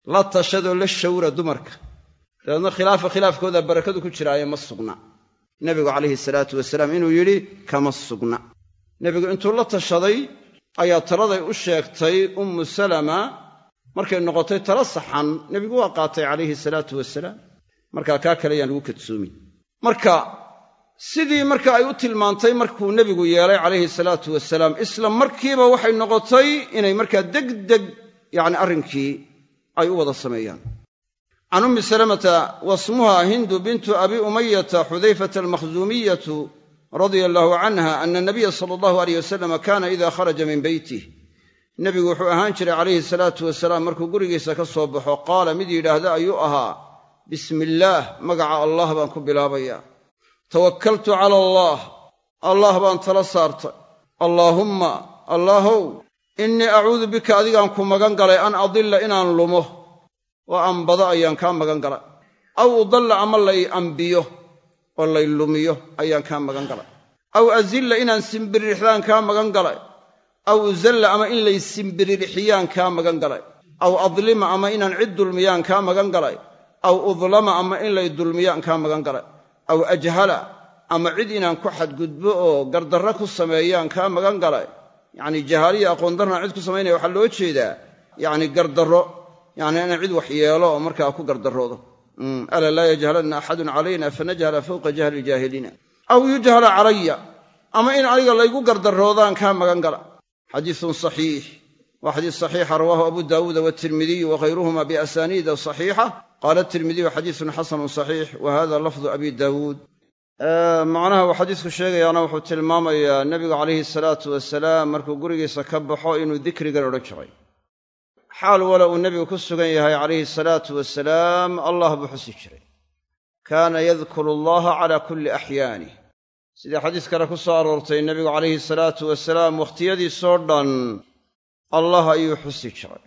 la tashadoo la shawra dumarka. Dabeedna khilaafa khilaafkooda barakadu ku jiraaye ma sugna. Nebigu calayhi salaatu wasalaam inuu yidhi kama sugna. Nebigu intuu la tashaday ayaa taladay u sheegtay ummu salama markay noqotay tala saxan nebigu waa qaatay calayhi salaatu wasalaam. Markaa kaa kale yaan lagu kadsoomin. Marka sidii marka ay u tilmaantay markuu nebigu yeelay calayhi salaatu wasalaam isla markiiba waxay noqotay inay markaa degdeg yacni arrinkii ay u wada sameeyaan. Can ummi salamata wasmuha hindu bintu abi umayata xudayfata almakhzuumiyatu radia allaahu canha ana anabiya sala allahu aleyh wasalama kaana ida kharaja min beytih nebigu wuxuu ahaan jiray calayhi salaatu wasalaam markuu gurigiisa ka soo baxo qaala mid yidhaahda ayuu ahaa bismi illaah magaca allah baan ku bilaabaya tawakkaltu cala allaah allah baan tala saartay. Allaahumma allaahow innii acuudu bika adigaan ku magan galay an adilla inaan lumo. Oo ambado ayaan kaa magan galay. Aw udalla ama lay ambiyo oo lay lumiyo ayaan kaa magan galay. Aw azilla inaan simbiririxdaan kaa magan galay. Aw uzalla ama in lay simbiririxiyaan kaa magan galay. Aw adlima ama inaan cid dulmiyaan kaa magan galay. Aw udlama ama in lay dulmiyaan kaa magan galay. Aw ajhala ama cid inaan ku xadgudbo oo gardarro ku sameeyaan kaa magan galay yacnii jahaaliya aqoondarnaan cid ku samaynaya waxaa loo jeedaa yacni gardarro yacni inaan cid wax yeelo oo ku gardarroodo. Alaa laa yajhalanna axadun calayna fanajhala fawqa jahli iljaahiliina aw yujhala calaya ama in aniga laygu gardaroodaan kaa magan gala xadiisun saxiix. Waa xadiis saxiixa rawaahu abu daawuuda waatirmidiyu wakhayruhuma biasaniida saxiixa. Qaala tirmidiyu xadiisun xasanun saxiix. Wa hada lafdu abi daawuud macnaha uu xadiisku sheegayaana wuxuu tilmaamayaa nebigu calayhi salaatu wasalaam markuu gurigiisa ka baxo inuu dikrigan odhan jiray. Xaal wala uu nebigu ku sugan yahay calayhi salaatu wasalaam allah buu xusi jiray. Kaana yadkuru allaha calaa kulli axyaanih sidii xadiis kale ku soo aroortay nebigu calayhi salaatu wasalaam wakhtiyadiisoo dhan allah ayuu xusi jiray.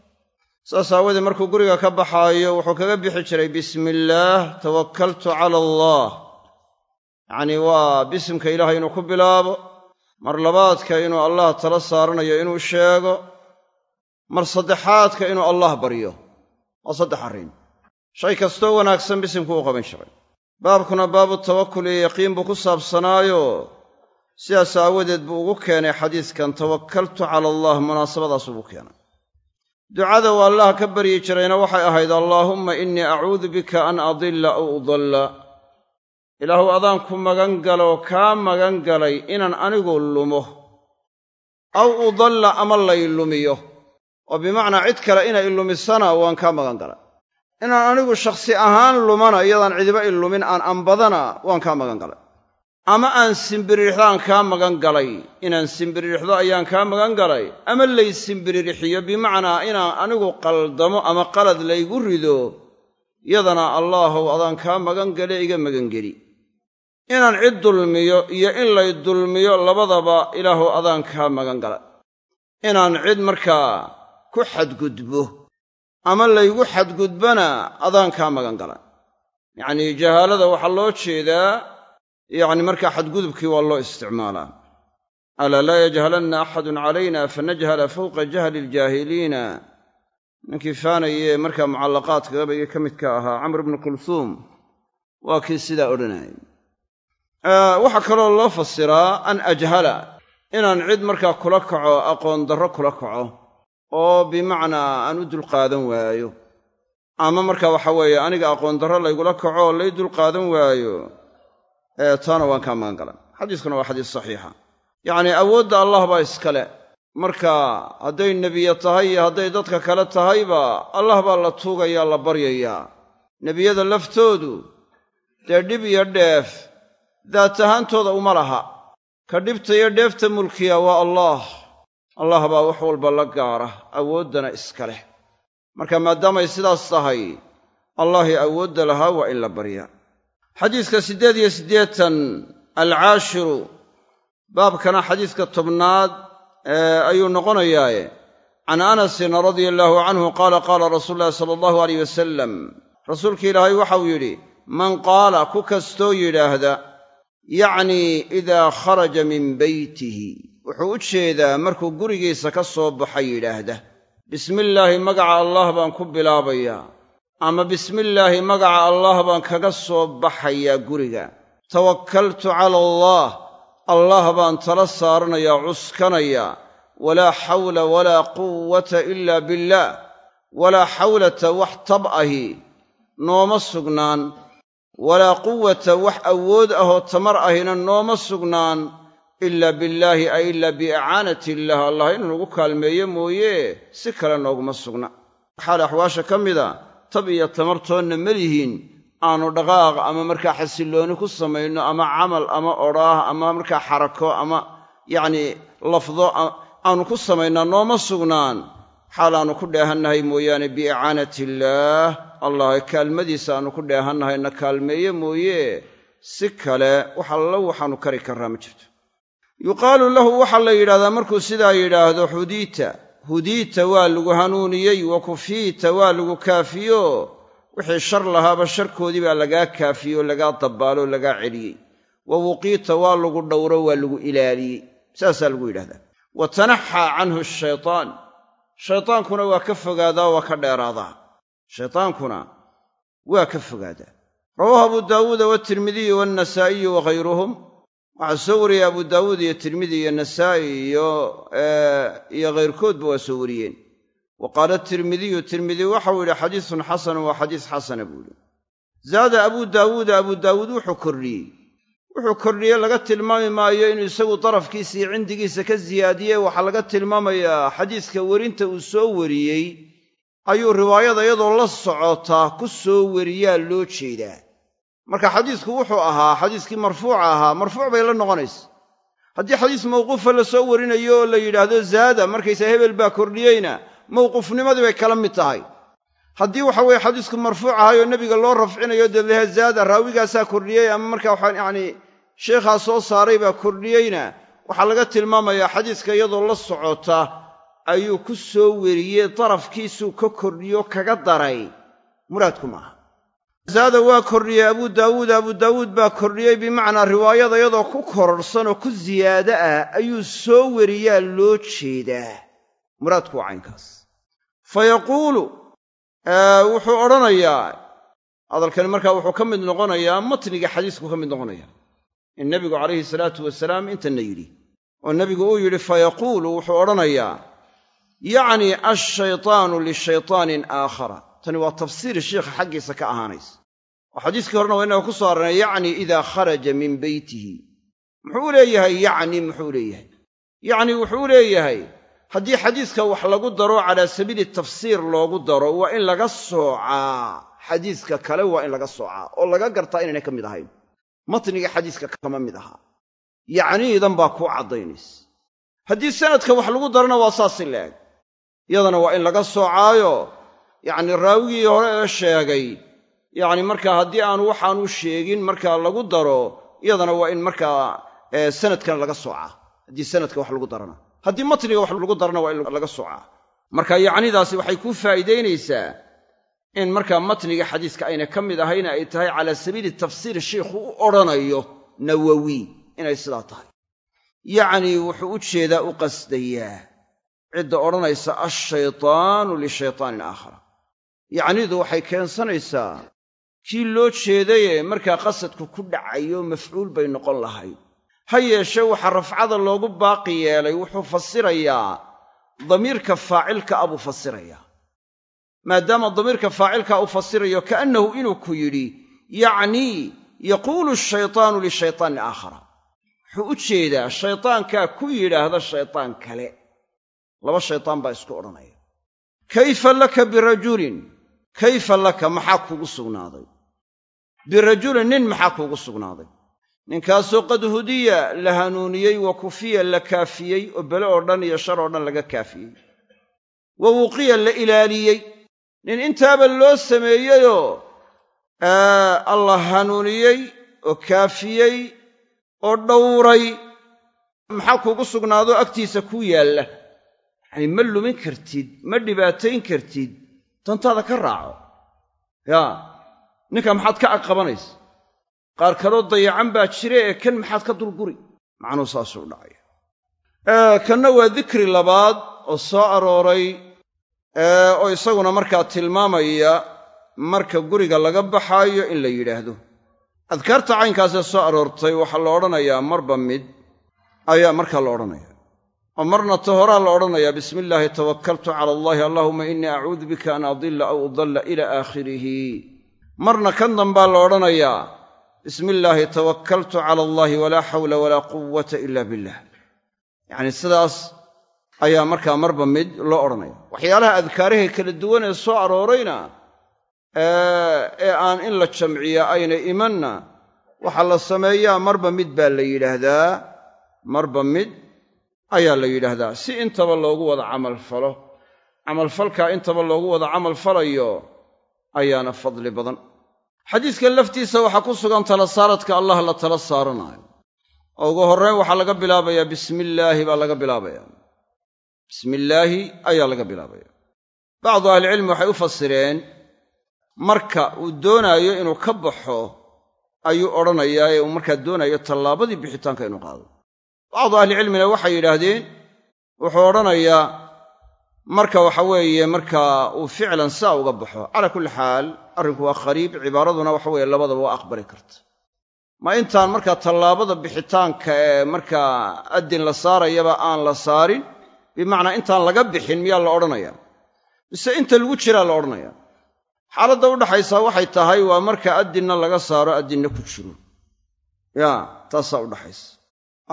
Saas aawadee markuu guriga ka baxaayo wuxuu kaga bixi jiray bismi illaah tawakkaltu cala allah yacnii waa bisimka ilaahay inuu ku bilaabo mar labaadka inuu allah tala saaranayo inuu sheego mar saddexaadka inuu allah baryo. Waa saddex arrin. Shay kastoo wanaagsan bisimku u qaban jiray. Baabkuna baabu tawakkul iyo yaqiin buu ku saabsanaayo. Sidaas aawadeed buu ugu keenay xadiiskan tawakkaltu cala allah. Munaasabadaas ugu keenay. Ducada uu allah ka baryi jirayna waxay ahayd allaahumma innii acuudu bika an adilla aw udalla ilaahu adaan ku magan galoo kaa magan galay inaan anigu lumo. Aw udalla ama lay lumiyo. Oo bimacnaa cid kale inay ilumisana waan kaa magan galay. Inaan anigu shakhsi ahaan lumana iyadaan cidiba i lumin aan ambadana waan kaa magan galay. Ama aan simbiririxdaan kaa magan galay inaan simbiririxdo ayaan kaa magan galay. Ama lay simbirirxiyo bimacnaa inaan anigu qaldamo ama qalad laygu rido yadana allaahow adaan kaa magan gale iga magangeli inaan cid dulmiyo iyo in lay dulmiyo labadaba ilaahow adaan kaa magan gala. Inaan cid markaa ku xadgudbo ama laygu xadgudbana adaan kaa magan gala. Yacnii jahaalada waxaa loo jeedaa yacni markaa xadgudubkii waa loo isticmaalaa. Alaa laa yajhalanna axadun calayna fanajhala fawqa jahli aljaahiliina ninkii faanayee markaa mucallaqaadka gabayga ka midka ahaa camr ibnu kulhuum waa kii sidaa odhanayay waxaa kaloo loo fasiraa an ajhala inaan cid markaa kula kaco aqoon darro kula kaco oo bimacnaa aan u dulqaadan waayo. Ama marka waxa weeye aniga aqoon darro laygula kaco oo lay dulqaadan waayo. Taana waan kaa magan galan xadiiskuna waa xadiis saxiixa. Yacnii awoodda allah baa iskale marka hadday nebiye tahay iyo hadday dadka kale tahayba allah baa la tuugayaa la baryayaa. Nebiyada laftoodu dee dhib iyo dheef daat ahaantooda uma laha. Ka dhibta iyo dheefta mulkiya waa allaah allah baa wax walba la gaara awooddana iska leh. Marka maadaamay sidaas tahay allaahii awoodda lahaa waa in la baryaa xadiiska siddeed iyo siddeetan alcaashiru baabkana xadiiska tobnaad ayuu noqonayaaye can anasin radia allaahu canhu qaala qaala rasuulu llahi sala allahu aleyh wasalam rasuulki ilaahay waxau yidhi man qaala ku kastoo yidhaahda yacnii idaa kharaja min beytihi wuxuu u jeedaa markuu gurigiisa ka soo baxa yidhaahda bismillaahi magaca allah baan ku bilaabayaa ama bismillaahi magaca allah baan kaga soo baxayaa guriga. Tawakkaltu cala allaah allah baan tala saaranayaa cuskanayaa. Walaa xawla walaa quwwata ila billaah walaa xawlata wax tab ahi. Nooma sugnaan walaa quwata wax awood ahoo tamar ahina nooma sugnaan ilaa billaahi ay ilaa biicaanati illaah allah inuu nagu kaalmeeyo mooye si kale nooguma sugna. Xaal axwaasha ka mida tab iyo tamartoonna melihiin aanu dhaqaaq ama markaa xasillooni ku samayno ama camal ama odhaah ama markaa xarako ama yacnii lafdo aanu ku samaynaa nooma sugnaan. Xaal aanu ku dheehannahay mooyaane biicaanati illaah allah kaalmadiisa aanu ku dheehannahay na kaalmeeye mooye. Si kale wax alla waxaanu kari karraa ma jirto. Yuqaalu lahu waxaa la yidhahdaa markuu sidaa yidhaahdo hudiita hudiita waa lagu hanuuniyey wa kufiita waa lagu kaafiyo. Wixii shar lahaaba sharkoodii baa lagaa kaafiyey oo lagaa dabbaaloo lagaa celiyey. Wa wuqiita waa lagu dhowro waa lagu ilaaliyey. Saasaa lagu yidhahdaa wa tanaxaa canhu ashaytaan shaytaankuna waa ka fogaadaa waa ka dheeraadaa shaytaankuna waa ka fogaadaa rawaahu abu daawuuda waatirmidiyu waalnasaa'iyu waghayruhum waxaa soo wariyey abu daawuud iyo tirmidi iyo nasaa'i iyo iyo khayrkoodba waa soo wariyeen. Wa qaala tirmidiyu tirmidi waxau yidhi xadiisun xasanun waa xadiis xasana buu yidhi. Zaada abuu daawuuda abuu daawuud wuxuu kordhiyey wuxuu kordhiye laga tilmaami maayo inuu isagu darafkiisa iyo cindigiisa ka siyaadiyey waxaa laga tilmaamayaa xadiiska werinta uu soo wariyey ayuu riwaayada iyadoo la socotaa ku soo wariyaa loo jeedaa. Marka xadiisku wuxuu ahaa xadiiskii marfuuca ahaa marfuuc bay la noqonaysa. Haddii xadiis mawquufa la soo warinayo oo la yidhaahdo zaada markaysa hebel baa kordhiyeyna mawquufnimadii bay kala mid tahay. Haddii waxa weeye xadiisku marfuuc ahayoo nebiga loo rafcinayo dee lehe zaada raawigaasaa kordhiyey ama marka waxaan yacni sheekhaa soo saaray baa kordhiyeyna waxaa laga tilmaamayaa xadiiska iyadoo la socota ayuu ku soo weriyey darafkiisuu ka kordhiyo kaga daray. Muraadku maaha. Zaada waa kordhiyey abu daawuud abu daawuud baa kordhiyey bimacnaa riwaayada iyadoo ku kororsan oo ku ziyaado ah ayuu soo weriyaa loo jeedaa. Muraadku waa caynkaas. Fa yaquulu wuxuu odhanayaa hadalkani markaa wuxuu ka mid noqonayaa matniga xadiisku ka mid noqonaya in nebigu calayhi salaatu wasalaam intanna yidhi. Oo nebigu uu yidhi fa yaquulu wuxuu odhanayaa yacni ashaytaanu lishaytaanin aakhara. Tani waa tafsiir sheikha xaggiisa ka ahaanaysa. Oo xadiiskii horena waa inaga ku soo arranay yacni idaa kharaja min beytihi muxuu leeyahay yacni muxuu leeyahay? Yacni wuxuu leeyahay haddii xadiiska wax lagu daro calaa sabiili tafsiir loogu daro waa in laga soocaa. Xadiiska kale waa in laga soocaa oo laga gartaa inaynay ka mid ahayn. Matniga xadiiska kama mid ahaa yacniidan baa kuu caddaynaysa. Haddii sanadka wax lagu darana waa saasi laeg iyadana waa in laga soocaayo yacni raawigii hore ee sheegay. Yacni markaa haddii aanu waxaanu sheegin markaa lagu daro iyadana waa in markaa sanadkan laga soocaa. Haddii sanadka wax lagu darana. Haddii matniga wax lagu darana waa in laga soocaa. Marka yacnidaasi waxay kuu faa'iidaynaysaa in markaa matniga xadiiska ayna ka mid ahayna ay tahay calaa sabiili tafsiir sheikhu u odhanayo nawowi inay sidaa tahay. Yacnii wuxuu u jeedaa u qasdayaa cidda odhanaysa ashaytaanu lishaytaanin aakhara yacnidu waxay keensanaysaa kii loo jeedayee markaa qasadku ku dhacayo mafcuul bay noqon lahayd. Ha yeeshee waxaa rafcada loogu baaqi yeelay wuxuu fasirayaa damiirka faacilka a buu fasirayaa maadaama damiirka faacilka uu fasirayo kaannahu inuu ku yidhi yacnii yaquulu ashaytaanu lishaytaanin aakhara wuxuu u jeedaa shaytaankaa ku yidhaahda shaytaan kale laba shaytaan baa isku odhanaya. Kayfa laka birajulin? Kayfa laka? Maxaa kuugu sugnaaday? Birajulin nin maxaa kuugu sugnaaday? Ninkaasoo qad hudiya la hanuuniyey wa kufiya la kaafiyey oo bele oo dhan iyo shar oo dhan laga kaafiyey. Wa wuqiya la ilaaliyey. Nin intaaba loo sameeyeyoo allah hanuuniyey oo kaafiyey oo dhowray. Maxaa kuugu sugnaadoo agtiisa kuu yaalla yacanii ma lumin kartid ma dhibaatayn kartid dantaada ka raaco. Yaa ninka maxaad ka aqabanaysa? Qaar kaloo dayacan baa jire ee kan maxaad ka dulguri. Macnuu saasuu dhacaya. Kanna waa dikri labaad oo soo arooray oo isaguna markaa tilmaamaya marka guriga laga baxaayo in la yidhaahdo. Adkaarta caynkaasee soo aroortay waxaa la odhanayaa marba mid ayaa markaa la odhanaya oo marna ta horaa la odhanayaa bismi illaahi tawakkaltu cala allaahi allaahuma innii acuudu bika an adilla aw udalla ila aakhirihi. Marna kan dambaa la odhanayaa bismi illaahi tawakkaltu cala allaahi walaa xawla walaa quwata ila billah. Yacnii sidaas ayaa markaa marba mid loo odhanaya waxyaalaha adkaaraha kala duwan ee soo aroorayna ee aan in la jamciya ayna imanna waxaa la sameeyaa marba mid baa la yidhaahdaa marba mid ayaa la yidhaahdaa. Si intaba loogu wada camalfalo camalfalkaa intaba loogu wada camal falayo ayaana fadli badan. Xadiiska laftiisa waxaa ku sugan tala saaradka allah la tala saaranaayo. Oo ugu horrayn waxaa laga bilaabayaa bismillaahi baa laga bilaabaya bismillaahi ayaa laga bilaabaya bacdu ahlicilmi waxay u fasireen marka uu doonaayo inuu ka baxo ayuu odhanayaa ee uu markaa doonayo tallaabadii bixitaanka inuu qaado bacdu ahlicilmina waxay yidhaahdeen wuxuu odhanayaa marka waxa weeye markaa uu ficlan saa uga baxo calaa kulli xaal arrinku waa qariib cibaaraduna waxa weeye labadaba waa aqbali karta. Ma intaan markaa tallaabada bixitaanka ee markaa addin la saarayaba aan la saarin bimacnaa intaan laga bixin miyaa la odhanayaa? Mise inta lagu jiraa la odhanayaa? Xaaladda udhaxaysaa waxay tahay waa marka addinna laga saaro addinna ku jiro. Ya taasaa u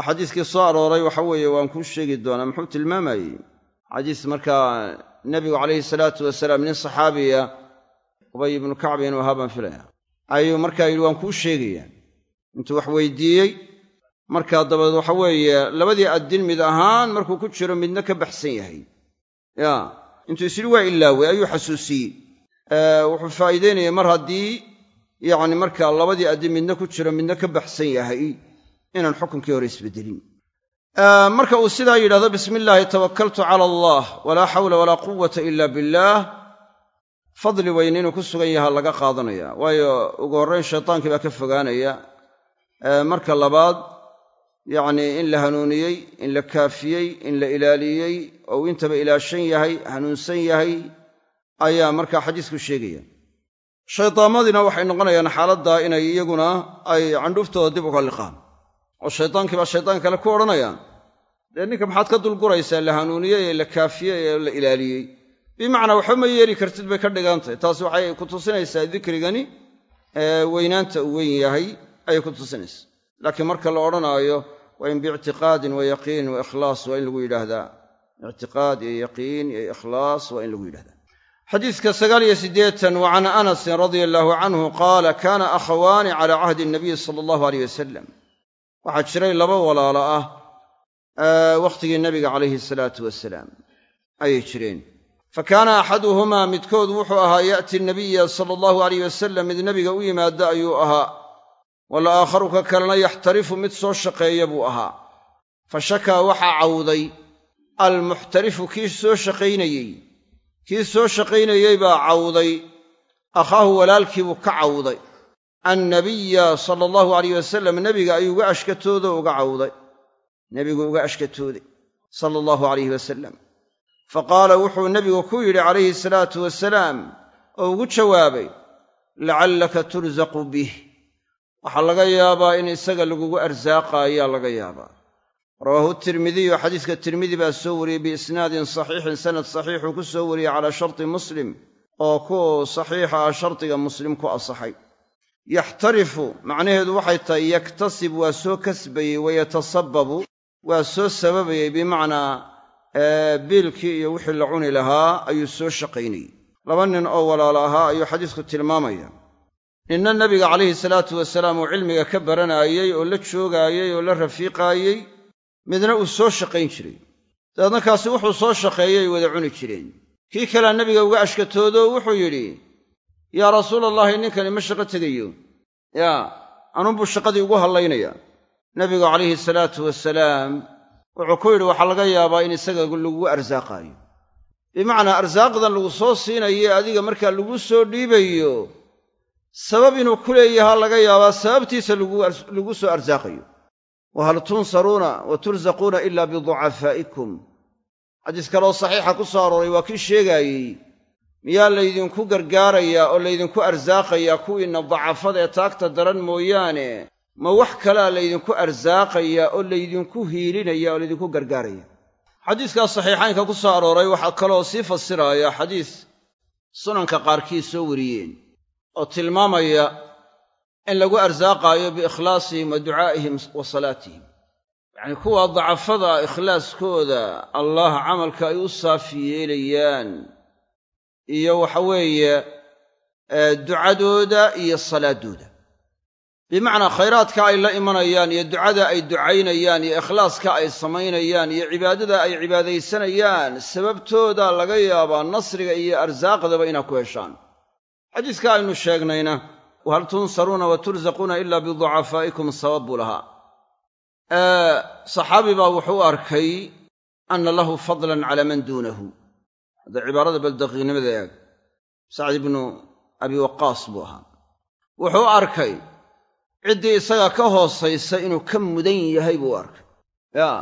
dhaxaysa xadiiskii soo arooray waxa weeye waan kuu sheegi doonaa muxuu tilmaamayey xadiis markaa nebigu calayhi salaatu wasalaam nin saxaabiya ubay ibnu kacbi inuu ahaa baan filaya ayuu markaa yidhi waan kuu sheegaya. Intuu wax weydiiyey markaa dabadeed waxa weeye labadii addin mid ahaan markuu ku jiro midna ka baxsan yahay. Ya intuu isyidhi waa ilaawey ayuu xasuusiyey. Wuxuu faa'iideynaya mar haddii yacni markaa labadii addin midna ku jiro midna ka baxsan yahay inaan xukunkii hore isbeddelin marka uu sidaa yidhahdo bismi illaahi tawakkaltu cala allah walaa xawla walaa quwata ila billaah fadli weyn inuu ku sugan yahaa laga qaadanaya. Waayo ugu horrayn shaytaankii baa ka fogaanaya. Marka labaad yacnii in la hanuuniyey in la kaafiyey in la ilaaliyey oo intaba ilaashan yahay hanuunsan yahay ayaa markaa xadiisku sheegaya. Shaydaamadiina waxay noqonayaan xaaladdaa inay iyaguna ay candhuuftooda dib uga liqaan oo shaydaankii baa shaydaan kale ku odhanayaan dee ninka maxaad ka dulguraysaa la hanuuniyey ee la kaafiyey ee la ilaaliyey bimacnaa waxba ma yeeli kartid bay ka dhigantahy taasi waxay ku tusinaysaa dikrigani weynaanta uu weyn yahay ayay ku tusinaysaa. Laakiin marka la odhanaayo waa in biictiqaadin wa yaqiin wa ikhlaas waa in lagu yidhaahdaa. Ictiqaad iyo yaqiin iyo ikhlaas waa in lagu yidhahdaa xadiiska sagaal iyo siddeetan wa anasin radia allaahu canhu qaala kaana akhawaani calaa cahdi nabiyi sala allahu aleyh wasalam waxaa jiray laba walaalo ah wakhtigii nabiga calayhi salaatu wasalaam ayay jireen. Fa kaana axaduhumaa midkood wuxuu ahaa ya'ti nabiya sala allahu aleyh wasalam mid nebiga u yimaada ayuu ahaa. Walaakharu ka kalena yaxtarifu mid soo shaqeeya buu ahaa. Fa shakaa waxaa cawday. Almuxtarifu kii soo shaqaynayey. Kii soo shaqaynayey baa cawday. Akhaahu walaalkiibuu ka cawday annabiya sala allahu alayh wasalam nebiga ayuu uga ashkatoodo uga cawday. Nebigu uga ashkatooday sala allahu alayhi wasalam fa qaala wuxuu nebigu ku yidhi calayhi salaatu wasalaam oo ugu jawaabay lacallaka tursaqu bih. Waxaa laga yaabaa in isaga lagugu arsaaqaayaa laga yaabaa. Rawaahu tirmidiyu xadiiska tirmidi baa soo wariyey biisnaadin saxiixin sanad saxiixuu ku soo wariyey calaa sharti muslim oo ku saxiixa ah shardiga muslim ku asaxay yaxtarifu macnaheedu waxay tahay yaktasib waa soo kasbayey wayatasababu waa soo sababayey bimacnaa biilkii iyo wixii la cuni lahaa ayuu soo shaqaynayey laba nin oo walaalo ahaa ayuu xadiisku tilmaamaya. Ninna nebiga calayhi salaatu wasalaam uu cilmiga ka baranaayey oo la joogaayey oo la rafiiqaayey midna uu soo shaqayn jiray. Dabeedna wuxuu soo shaqeeyey wada cuni jireen. Kii kalea nebiga uga ashkatoodo wuxuu yidhi yaa rasuulallaahi ninkani ma shaqo tegayo? Yaa anuunbuu shaqadii ugu hadlaynayaa nebigu calayhi salaatu wasalaam wuxuu ku yidhi waxaa laga yaabaa in isaga lagugu arsaaqaayo. Bimacnaa arsaaqdan lagu soo siinaye adiga markaa lagu soo dhiibayo sabab inuu ku leeyahaa laga yaabaa sababtiisa lagu soo arsaaqayo. Wahal tunsaruuna wa tursaquuna ila biducafaa'ikum xadiis kaleoo saxiixa ku soo arooray waa kii sheegaayey miyaa laydinku gargaarayaa oo laydinku arsaaqayaa kuwiinna dacafada ee taagta daran mooyaane ma wax kalea laydinku arsaaqayaa oo laydinku hiilinaya oo laydinku gargaaraya? Xadiiskaas saxiixaynka ku soo arooray waxaa kaloo sii fasiraaya xadiis sunanka qaarkii soo wariyeen oo tilmaamaya in lagu arsaaqaayo biikhlaasihim wa ducaa'ihim wa salaatihim. Yacnii kuwa dacafada ikhlaaskooda allah camalka ay u saafi yeelayaan iyo waxa weeye ducadooda iyo salaaddooda. Bimacnaa khayraadka ay la imanayaan iyo ducada ay ducaynayaan iyo ikhlaaska ay samaynayaan iyo cibaadada ay cibaadaysanayaan sababtooda laga yaabaa nasriga iyo arsaaqdaba inaad ku heshaan. Xadiiska aynu sheegnayna wahal tunsaruuna wa tursaquuna ila biducafaa'ikum sabab buu lahaa. Saxaabi baa wuxuu arkay anna lahu fadlan cala man duunahu hadda cibaarada baldaqiiqnimada eeg sacd ibnu abi waqaas buu ahaa. Wuxuu u arkay ciddii isaga ka hoosaysa inuu ka mudan yahay buu u arkay. Yaa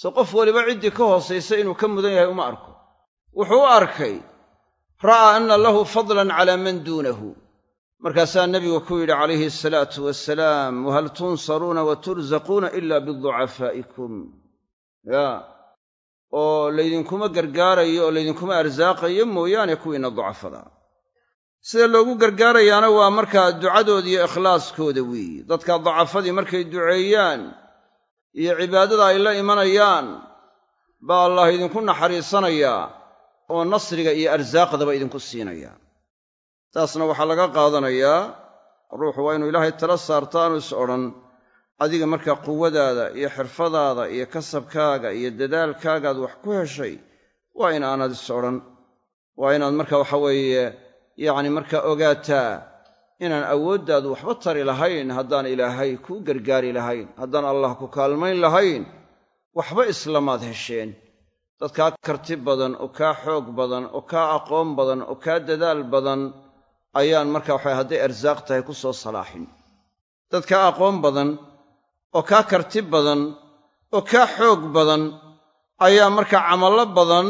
se qof weliba ciddii ka hoosaysa inuu ka mudan yahay uma arko. Wuxuu u arkay ra'aa anna lahu fadlan calaa man duunahu. Markaasaa nebigu ku yidhi calayhi asalaatu wasalaam wahal tunsaruuna wa tursaquuna ila biducafaa'ikum yaa oo laydinkuma gargaarayo oo laydinkuma arsaaqayo mooyaane kuwiinna ducafada sida loogu gargaarayaana waa markaa ducadooda iyo ikhlaaskooda weeye dadka dacafadii markay duceeyaan iyo cibaadada ay la imanayaan baa allah idinku naxariisanayaa oo nasriga iyo arsaaqdaba idinku siinaya. Taasna waxaa laga qaadanayaa ruuxu waa inuu ilaahay tala saarto aanu is odhan adiga markaa quwadaada iyo xirfadaada iyo kasabkaaga iyo dadaalkaagaad wax ku heshay waa in aanad is odhan. Waa inaad marka waxa weeye yacni markaa ogaataa inaan awooddaadu waxba tari lahayn haddaan ilaahay kuu gargaari lahayn haddaan allah ku kaalmayn lahayn waxba islamaad hesheen. Dad kaa karti badan oo kaa xoog badan oo kaa aqoon badan oo kaa dadaal badan ayaan marka waxa hadday arsaaq tahay ku soo salaaxin. Dad kaa aqoon badan oo kaa karti badan oo kaa xoog badan ayaa marka camallo badan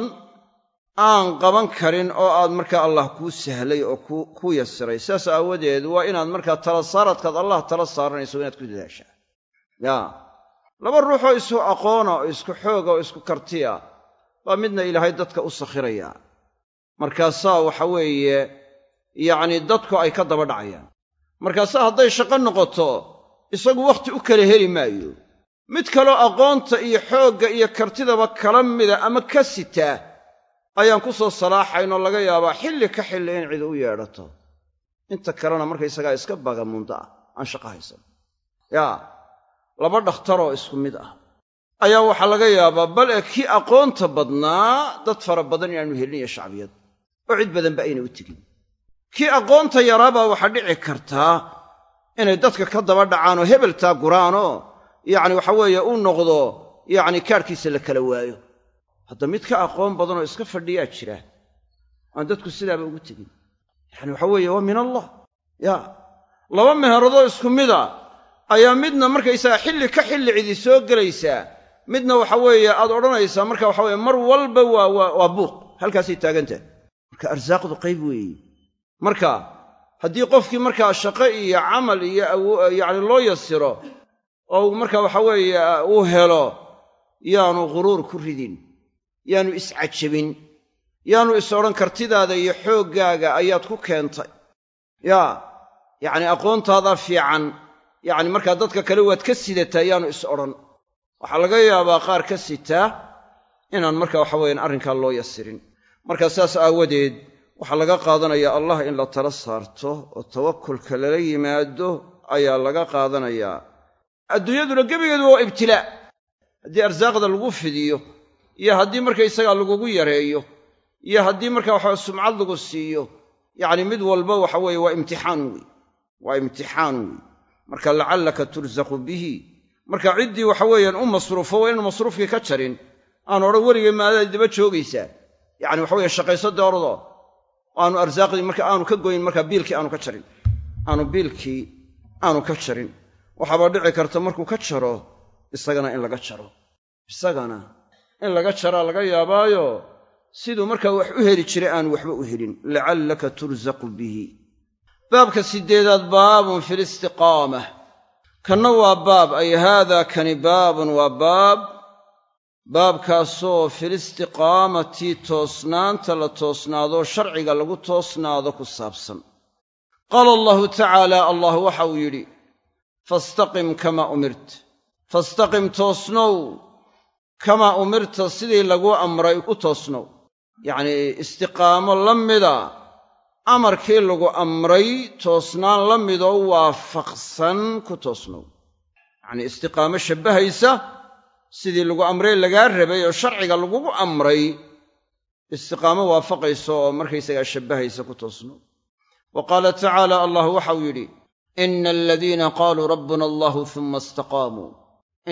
aan qaban karin oo aad markaa allah kuu sahlay oo kuu yasiray. Sidaas aawadeed waa inaad markaa tala saaradkaad allah tala saaranayso inaad ku dadaashaa. Yaa. Laba ruuxoo isu aqoona oo isku xooga oo isku kartiya baa midna ilaahay dadka u sakhirayaa markaasaa waxa weeye yacni dadku ay ka daba dhacayaan. Markaasaa hadday shaqo noqoto isagu wakhti u kala heli maayo. Mid kaloo aqoonta iyo xoogga iyo kartidaba kala mida ama ka sitaa ayaan ku soo salaaxaynoo laga yaabaa xilli ka xilli in cid u yeedhato. Inta kalena markaysagaa iska bagamundo ah aan shaqo haysan yaa laba dhakhtaroo isku mid ah. Ayaa waxaa laga yaabaa bal ee kii aqoonta badnaa dad fara badan inaanu helin iyo shacbiyad. Oo cid badanba ayna u tegin. Kii aqoonta yaraabaa waxaa dhici kartaa inay dadka ka daba dhacaan oo hebeltaa guraanoo yacni waxa weeye u noqdo yacni kaadhkiisa la kala waayo. Hadda mid ka aqoon badanoo iska fadhiyaa jira aan dadku sidaaba ugu tegin. Yacni waxa weeye waa min allah. Yaa laba meheradoo isku mida ayaa midna markaysaga xilli ka xilli cidi soo gelaysaa. Midna waxa weeye aad odhanaysaa marka waxa weye mar walba waa waa buuq. Halkaasay taagantahay. Marka arsaaqdu qayb weeye marka haddii qofkii markaa shaqo iyo camal iyo yacni loo yasiro oo marka waxa weeye uu helo yaanu ghuruur ku ridin yaanu iscajabin yaanu is odhan kartidaada iyo xooggaaga ayaad ku keentay. Yaa yacni aqoontaadaa fiican yacni markaa dadka kale waad ka sidataa yaanu is odhan waxaa laga yaabaa qaar ka sitaa inaan marka waxa weeyaan arrinkaa loo yasirin marka saas aawadeed waxaa laga qaadanayaa allah in la tala saarto oo tawakulka lala yimaado ayaa laga qaadanayaa adduunyaduna gebigeeduba waa ibtilaa haddii arsaaqda lagu fidiyo iyo haddii markaysagaa lagugu yareeyo iyo haddii marka waxaa sumcad lagu siiyo yacni mid walba waxa weeye waa imtixaan wey waa imtixaan wey marka lacallaka tursaqu bihi. Marka ciddii waxa weeyaan u masruufo waa inaan masruufkii ka jarin aan odhan weligay maadaad daba joogaysaa yacni waxa weye shaqayso aanu arsaaqdii marka aanu ka goyn markaa biilkii aanu ka jarin. Aanu biilkii aanu ka jarin. Waxaaba dhici karta markuu ka jaro isagana in laga jaro. Isagana in laga jaraa laga yaabaayo siduu markaa wax u heli jiray aanu waxba u helin. Lacallaka tursaqu bihi. Baabka siddeedaad baabun fi listiqaama kanna waa baab ay haada kani baabun waa baab baabkaasoo filistiqaamati toosnaanta la toosnaado sharciga lagu toosnaado ku saabsan. Qaala allahu tacaala allah waxa uu yidhi fastaqim kamaa umirt. Fastaqim toosnow. Kamaa umirta sidii lagu amray u toosnow. Yacnii istiqaamo la mida amarkii lagu amray toosnaan la midoo waafaqsan ku toosnow. Yacnii istiqaamo shabbahaysa sidii lagu amray lagaa rabay oo sharciga lagugu amray istiqaamo waafaqaysa oo markaysagaa shabbahaysa ku toosnow wa qaala tacaala allah waxau yidhi ina aladiina qaaluu rabbuna allahu suma istaqaamuu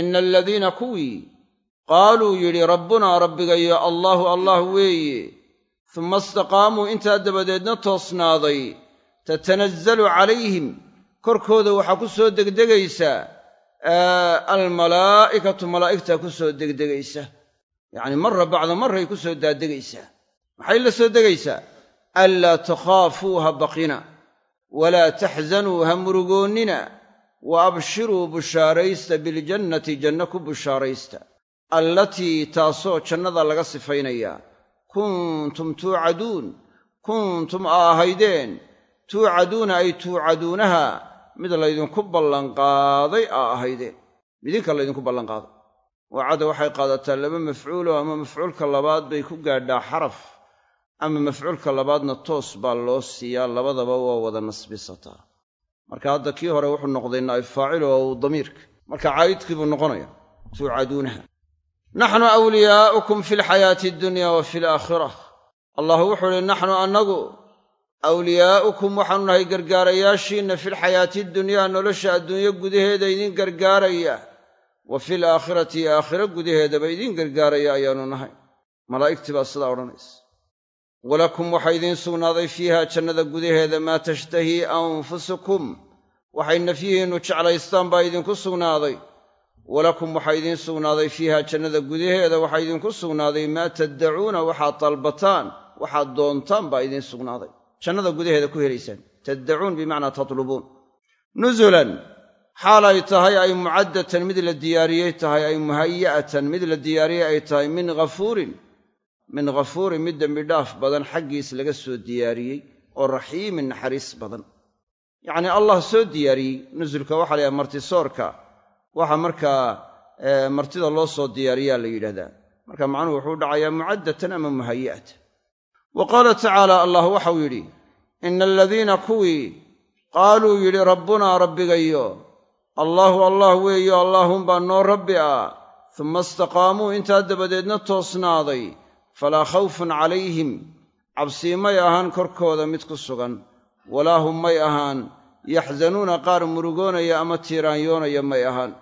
ina aladiina kuwii qaaluu yidhi rabbunaa rabbigayo allaahu allah weeye. Suma istaqaamuu intaa dabadeedna toosnaaday. Tatanazzalu calayhim. Korkooda waxaa ku soo degdegaysaa almalaa'ikatu malaa'igtaa ku soo degdegaysa. Yacni marra bacda marray ku soo daadegaysaa maxay la soo degaysaa anlaa takhaafuu ha baqina walaa taxzanuu ha murugoonnina wa abshiruu bushaaraysta biljannati janno ku bushaaraysta. Allatii taasoo jannada laga sifaynayaa kuntum tuucaduun kuntum a ahaydeen tuucaduuna ay tuucaduunaha mid laydinku ballanqaaday aa ahaydeen midinka laydinku ballanqaaday wacada waxay qaadataa laba mafcuulo ama mafcuulka labaad bay ku gaadhaa xaraf ama mafcuulka labaadna toos baa loo siiyaa labadaba waa wada nasbisataa marka hadda kii hore wuxuu noqday naa'ib uu damiirka marka caa'idkii buu noqonaya tuucaduunaha naxnu awliyaa'ukum fi lxayaati addunya wa fi alaakhira allah wuxuu uhi naxnu annagu awliyaa'ukum waxaanu nahay gargaarayaashiinna filxayaati dunyaa nolosha adduunyo gudaheeda idin gargaaraya wa fil aakhirati iyo gudaheedaba idin gargaaraya ayaanu nahay. Malaa'igtii baa sidaa odhanaysa. Walakum waxaa idiin sugnaaday fiiha jannada gudaheeda maa tashtahii anfusukum waxay nafyihiinnu jeclaystaan baa idinku sugnaaday. Walakum waxaa idiin sugnaaday fiiha jannada gudaheeda waxaa idinku sugnaaday maa taddacuuna waxaad dalbataan waxaad doontaan baa idiin sugnaaday jannada gudaheeda ku helaysaan. Taddacuun bimacnaa tatlubuun. Nusulan xaal ay tahay ay mucaddatan mid la diyaariyey tahay ay muhaya'atan mid la diyaariyey ay tahay min ghafuurin min ghafuurin mid dembidhaaf badan xaggiis laga soo diyaariyey oo raxiimin naxariis badan. Yacnii allah soo diyaariyey nusulka waxaa la yidhaha martisoorka waxa markaa martida loo soo diyaariyaa la yidhahdaa. Marka macnuhu wuxuu dhacayaa mucaddatan ama muhaya'atan wa qaala tacaala allah waxau yidhi ina aladiina kuwii qaaluu yidhi rabbunaa rabbigayo allaahu allah weeyo allaahunbaa noo rabbi ah suma istaqaamuu intaa dabadeedna toosnaaday falaa khawfun calayhim cabsii may ahaan korkooda mid ku sugan walaa hum may ahaan yaxzanuuna qaar murugoonaya ama tiiraanyoonaya may ahaan.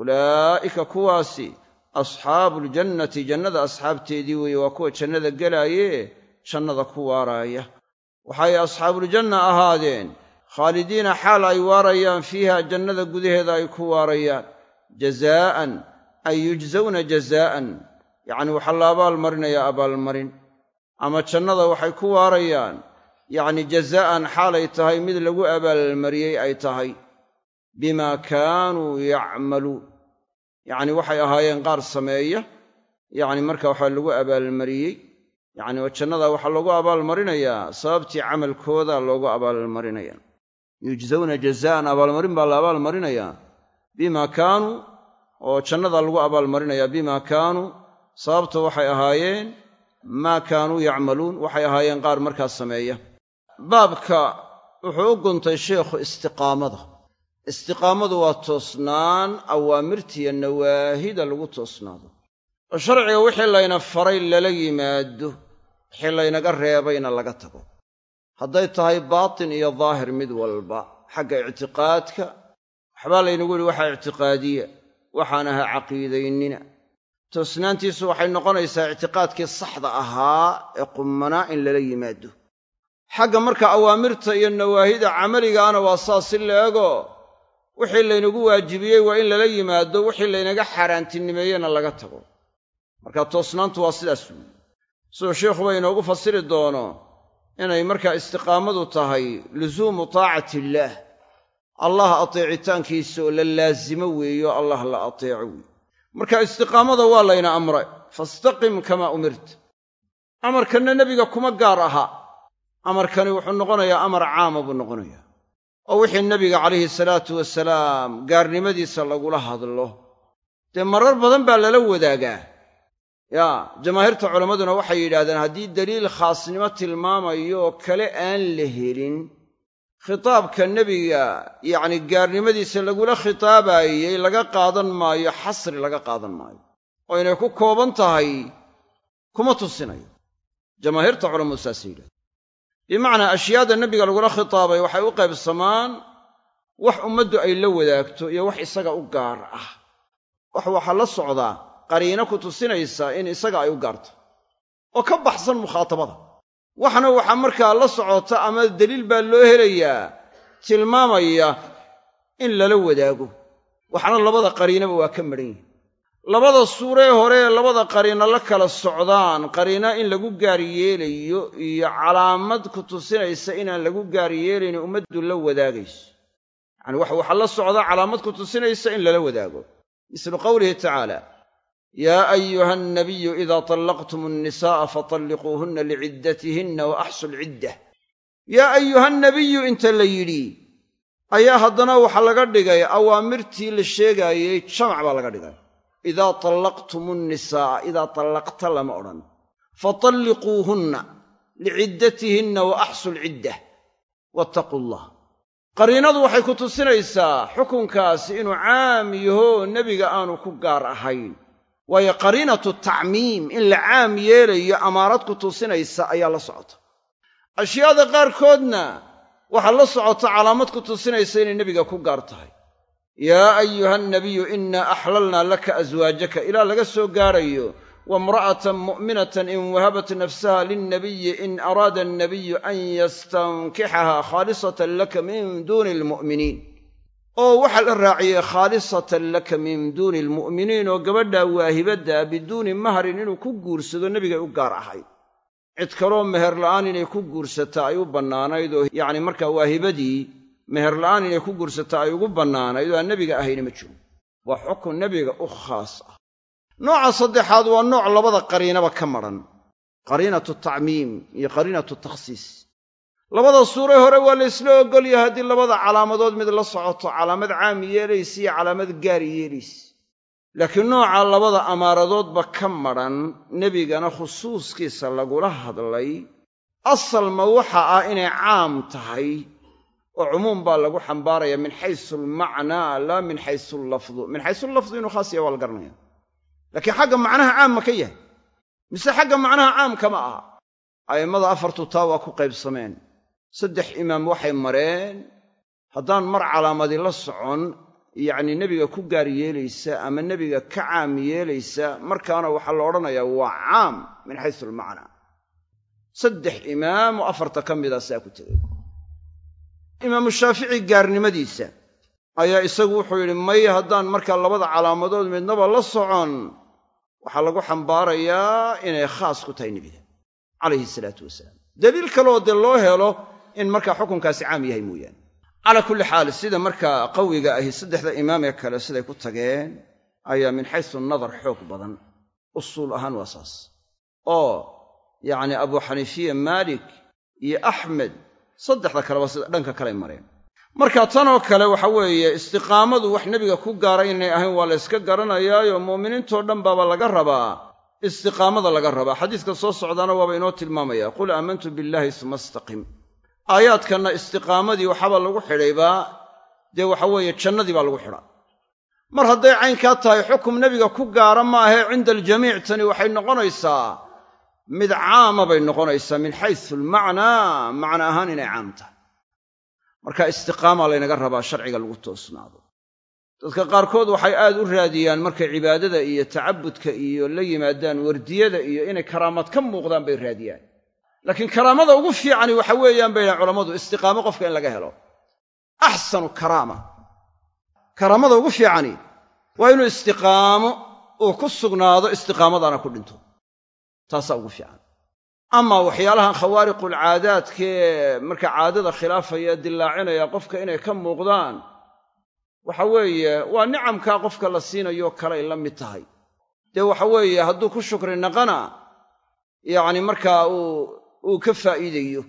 Ulaa'ika kuwaasi asxaabuuljannati jannada asxaabteedii weeye waa kuwa jannada gelaaye jannada ku waaraaya waxay asxaabuuljanna ahaadeen. Khaalidiina xaal ay waarayaan fiiha jannada gudaheeda ay ku waarayaan. Jazaa'an ay yujsawna jazaa'an. Yacni waxaa la abaalmarinayaa abaalmarin ama jannada waxay ku waarayaan. Yacni jazaa'an xaalay tahay mid lagu abaalmariyey ay tahay. Bimaa kaanuu yacmaluun yacni waxay ahaayeen qaar sameeya. Yacni marka waxaa lagu abaalmariyey yacni jannada waxaa loogu abaalmarinayaa sababtii camalkooda loogu abaalmarinaya yujsawna jazaa'an abaalmarin baa la abaalmarinayaa. Bimaa kaanuu oo jannada lagu abaalmarinayaa bimaa kaanuu sababta waxay ahaayeen maa kaanuu yacmaluun waxay ahaayeen qaar markaas sameeya. Baabka wuxuu u guntay sheikhu istiqaamada. Istiqaamadu waa toosnaan awaamirtiiyo nawaahida lagu toosnaado. Oo sharciga wixii layna faray lala yimaado wixii laynaga reebayna laga tago. Hadday tahay baatin iyo daahir mid walba xagga ictiqaadka waxbaa laynagu yihi waxaa ictiqaadiya waxaan ahaa caqiidaynina. Toosnaantiisu waxay noqonaysaa ictiqaadkii saxda ahaa ee qummanaa in lala yimaado. Xagga marka awaamirta iyo nawaahida camaligaana waa saas si leego wixii laynagu waajibiyey waa in lala yimaado wixii laynaga xaaraantinimeeyena laga tago. Marka toosnaantu waa sidaas. weyi siduu sheikhuba inoogu fasiri doono inay markaa istiqaamadu tahay lusuumu taacati illaah allah ateecitaankiisa oo la laasimo weeyo allah la ateeco weeye marka istiqaamada waa layna amray. Fastaqim kamaa umirta amarkanna nebiga kuma gaar aha. Amarkani wuxuu noqonayaa amar caama buu noqonayaa. Oo wixii nebiga calayhi salaatu wasalaam gaarnimadiisa lagula hadlo. Dee marar badan baa lala wadaagaa yaa jamaahiirta culammaduna waxay yidhaahdeen haddii daliil khaasnimo tilmaamayo kale aan la helin khitaabka nebiga yacni gaarnimadiisa lagula khitaabaayey laga qaadan maayo xasri laga qaadan maayo. Oo inay ku kooban tahay kuma tusinayo. Jamaahiirta culammadu saasay yidhahdeen bimacnaa ashyaada nebiga lagula khitaabay waxay u qaybsamaan wax ummaddu ay la wadaagto iyo wax isaga u gaar ah. Wax waxaa la socdaa qariino ku tusinaysa in isaga ay u gaarto. Oo ka baxsan mukhaatabada. Waxna waxaa markaa la socota ama deliil baa loo helayaa tilmaamaya in lala wadaago. Waxna labada qariinaba waa ka madhan yihiin labada suuree hore ee labada qariino la kala socdaan qariino in lagu gaar yeelayo iyo calaamad ku tusinaysa inaan lagu gaar yeelaynin ummaddu la wadaagayso. Yacani wax waxaa la socdaa calaamad ku tusinaysa in lala wadaago. Mislu qowlihi tacaala yaa ayuha alnabiyu idaa tallaqtum annisaa'a fatalliquuhunna liciddatihinna wa axsu lciddah yaa ayuha nabiyu inta la yidhi ayaa haddana waxa laga dhigay awaamirtii la sheegaayey jamac baa laga dhigay idaa tallaqtumu nnisaa'a idaa tallaqta lama odhan fatalliquuhunna liciddatihinna wa axsu lcidda wattaquu allah qariinadu waxay ku tusinaysaa xukunkaasi inuu caam yaho nebiga aanu ku gaar ahayn waayo qariinatu tacmiim in la caam yeelayo amaarad ku tusinaysa ayaa la socota ashyaada qaarkoodna waxaa la socota calaamad ku tusinaysa inay nebiga ku gaar tahay. Yaa ayuha nabiyu innaa axlalnaa laka aswaajaka ilaa laga soo gaarayo waimra'atan mu'minatan in wahabat nafsaha lilnabiyi in araada annabiyu an yastankixaha khaalisatan laka min duuni almu'miniin oo waxaa la raaciyey khaalisatan laka min duuni almu'miniin oo gabadhaa waahibadda biduuni mahrin inuu ku guursado nebigay u gaar ahayd cid kaloo meher la'aan inay ku guursata ay u bannaanayd oo yacni markaa waahibadii meher la'aan inay ku guursata ay ugu bannaanayd oo aan nebiga ahayna ma jiro. Waa xukun nebiga u khaas ah. Nooca saddexaad waa nooc labada qariinaba ka madhan qariinatu tacmiim iyo qariinatu takhsiis labada suure hore waa la ysla ogolyahay haddii labada calaamadood mid la socoto calaamad caam yeelaysa iyo calaamad gaar yeelaysa laakiin nooca labada amaaradoodba ka madhan nebigana khusuuskiisa lagula hadlay asal ma waxa ah inay caam tahay oo cumuum baa lagu xambaaraya min xaysu almacnaa laa min xaysu allafdu min xaysu allafdu inuu khaas yahay waa la garanaya laakiin xagga macnaha caam ka yahay. Mise xagga macnaha caamka ma aha. A'immada afartu taa waa ku qaybsameen saddex imaam waxay mareen haddaan mar calaamadi la socon yacni nebiga ku gaar yeelaysa ama nebiga ka caam yeelaysa markaana waxaa la odhanayaa waa caam min xaysu almacnaa saddex imaam oo afarta ka mida saa ku tegay imaamu shaafici gaarnimadiisa ayaa isagu wuxuu yidhi may haddaan markaa labada calaamadood midnaba la socon waxaa lagu xambaarayaa inay khaas ku tahay nebiga calayhi salaatu wasalaam. Daliil kaleoo dee loo helo in markaa xukunkaasi caam yahay mooyaane. Calaa kulli xaal sida markaa qawiga ahi saddexda imaamee kale siday ku tageen ayaa min xaysu nadar xoog badan. Usuul ahaan waa saas. Oo yacni abu xaniifiya maalik iyo axmed saddexda kaleba sida dhanka kaley mareen. Marka tanoo kale waxa weeye istiqaamadu wax nebiga ku gaaray inay ahayn waa la yska garanayaayo mu'miniintoo dhan baaba laga rabaa. Istiqaamada laga rabaa. Xadiiska soo socdaana waaba inoo tilmaamaya qul aamantu billaahi suma istaqim aayaadkanna istiqaamadii waxaaba lagu xidhaybaa dee waxa weeye jannadii baa lagu xidhaa. Mar hadday caynkaa tahay xukum nebiga ku gaara maahee cinda aljamiic tani waxay noqonaysaa mid caama bay noqonaysaa min xaysu almacnaa macna ahaan inay caam tahay. Marka istiqaamaa laynaga rabaa sharciga lagu toosnaado. Dadka qaarkood waxay aad u raadiyaan markay cibaadada iyo tacabudka iyo la yimaadaan wardiyada iyo inay karaamad ka muuqdaan bay raadiyaan laakiin karaamada ugu fiicani waxa weeyaan bay dhahan culammadu istiqaamo qofka in laga helo. Axsanu karaama. Karaamada ugu fiicani waa inuu istiqaamo uu ku sugnaado istiqaamadaana ku dhinto. Taasaa ugu fiican. Amaa waxyaalahan khawaariqulcaadaadkee marka caadada khilaafaya dillaacinaya qofka inay ka muuqdaan waxa weeye waa nicamkaa qofka la siinayo kalay la mid tahay. Dee waxa weeye hadduu ku shukri naqana yacni markaa uu uu ka faa'iidayo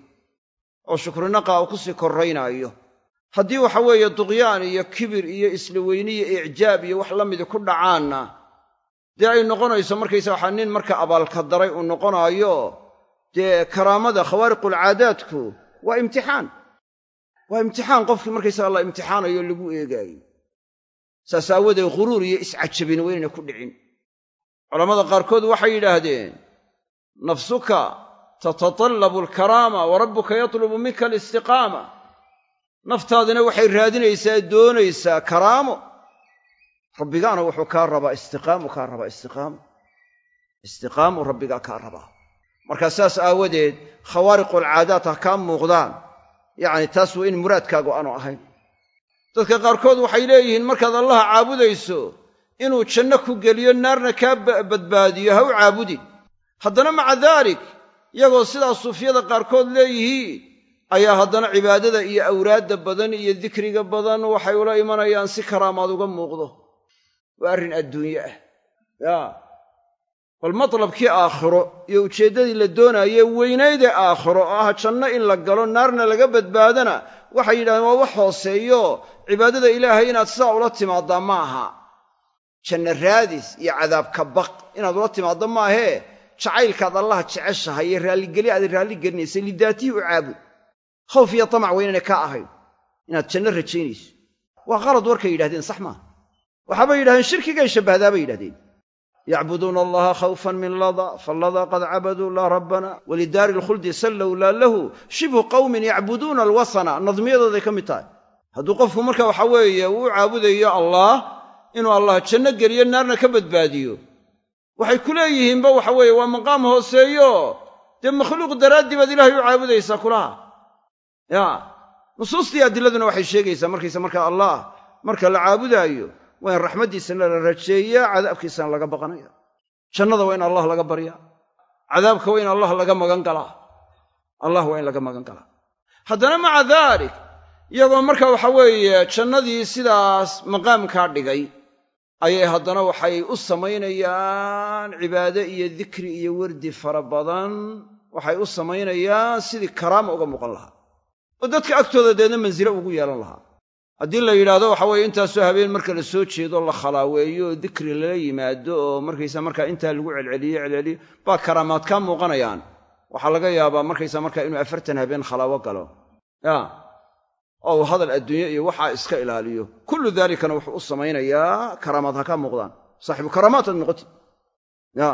oo shukrinaqa uu ku sii korraynaayo. Haddii waxa weeye duqyaan iyo kibir iyo isla weyniyo icjaab iyo wax la midi ku dhacaanna dee ay noqonayso markaysa waxaa nin marka abaalka daray uu noqonaayo dee karaamada khawaariqulcaadaadku waa imtixaan. Waa imtixaan qofkii markaysaga la imtixaanayo lagu eegaayo. Saas aawadeed ghuruur iyo iscajabin waynayna ku dhicin. Culammada qaarkood waxay yidhaahdeen nafsuka tatatallabu alkaraama wa rabbuka yatlubu minka alistiqaama. Naftaadina waxay raadinaysaa doonaysaa karaamo. Rabbigaana wuxuu kaa rabaa istiqaamu kaa rabaa istiqaamu. Istiqaamu rabbigaa kaa rabaa. Markaa saas aawadeed khawaariqulcaadaat ha kaa muuqdaan. Yacni taas waa in muraadkaagu aanu ahayn. Dadka qaarkood waxay leeyihiin markaad allaha caabudayso inuu janno ku geliyo naarna kaa badbaadiyo ha u caabudin. Haddana maca daalik iyagoo sidaa suufyada qaarkood leeyihiin ayaa haddana cibaadada iyo awraadda badan iyo dikriga badan waxay ula imanayaan si karaamaad uga muuqdo. Waa arrin adduunye ah. Yaa bal matlabkii aakhiro iyo ujeeddadii la doonaayee weynaydee aakhiro oo ah janno in la galo naarna laga badbaadana waxay yidhahdeen waa wax hooseeyo. Cibaadada ilaahay inaad sidaa ula timaaddaa ma aha janno raadis iyo cadaabka baq inaad ula timaaddo maahee jacaylkaad allah jeceshahay iyo raalligeli aad raalligelinaysa lidaatihi u caabud khawf iyo tamac weynana ka ahayn. Inaad janno rajaynayso. Waa qalad warkay yidhahdeen sax maaha waxaabay yidhahdeen shirkigay shabbahdaa bay yidhahdeen. Yacbuduuna allaha khawfan min lada falada qad cabaduu laa rabbana walidaari alkhuldi sallow laa lahu shibhu qawmin yacbuduuna alwasana nadmiyadooday ka mid tahay. Hadduu qofku marka waxa weeye uu caabudayo allah inuu allah janno geliyo naarna ka badbaadiyo waxay ku leeyihiinba waxa weeye waa maqaam hooseeyo. Dee makhluuq daraaddii baad ilaahay u caabudaysaa kulaha. Ya nusuustii adiladuna waxay sheegaysaa markaysa marka allah marka la caabudaayo waa in raxmaddiisana la rajeeyaa cadaabkiisana laga baqanaya jannada waa in allah laga baryaa cadaabka waa in allah laga magan galaa allah waa in laga magan galaa haddana maca daalik iyagoo marka waxa weeye jannadii sidaas maqaamkaa dhigay ayay haddana waxay u samaynayaan cibaade iyo dikri iyo werdi fara badan. Waxay u samaynayaan sidii karaama uga muuqan lahaa. Oo dadka agtooda deedna mansilo ugu yeelan lahaa. Haddii la yidhaahdo waxa weeye intaasoo habeen marka la soo jeedo la khalaaweeyo oo dikri lala yimaado oo markaysa markaa intaa lagu celceliyo celceliyo baa karaamaad kaa muuqanayaan. Waxaa laga yaabaa markaysa markaa inuu afartan habeen khalaawo galo. Ya oo hadal adduunye iyo waxaa iska ilaaliyo. Kullu daalikana wuxuu u samaynayaa karaamaad ha kaa muuqdaan. Saaxibu karaamaat aad noqotid. Ya.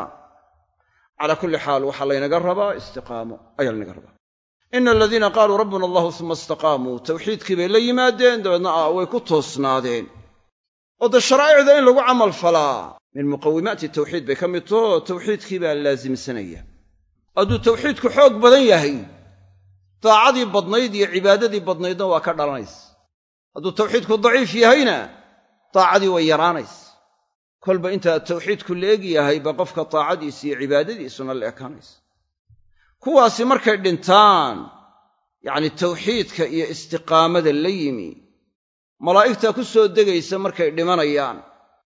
Calaa kulli xaal waxaa laynaga rabaa istiqaamo ayaa laynaga rabaa. Ina aladiina qaaluu rabbuna allahu suma istaqaamuu. Tawxiidkii bay la yimaadeen dabeedna a way ku toosnaadeen. Oo dee sharaa'icda in lagu camal falaa. Min muqawimaati tawxiid bay ka mid taho tawxiidkii baa laasimsanaya hadduu tawxiidku xoog badan yahay daacadii badnayd iyo cibaadadii badnaydna waa ka dhalanaysa. Hadduu tawxiidku daciif yahayna daacadii way yaraanays kolba intaa tawxiidku la eg yahay qofka daacadiisa iyo cibaadadiisuna la ekaanaysa. Kuwaasi markay dhintaan yacni tawxiidka iyo istiqaamada la yimi malaa'igtaa ku soo degaysa markay dhimanayaan.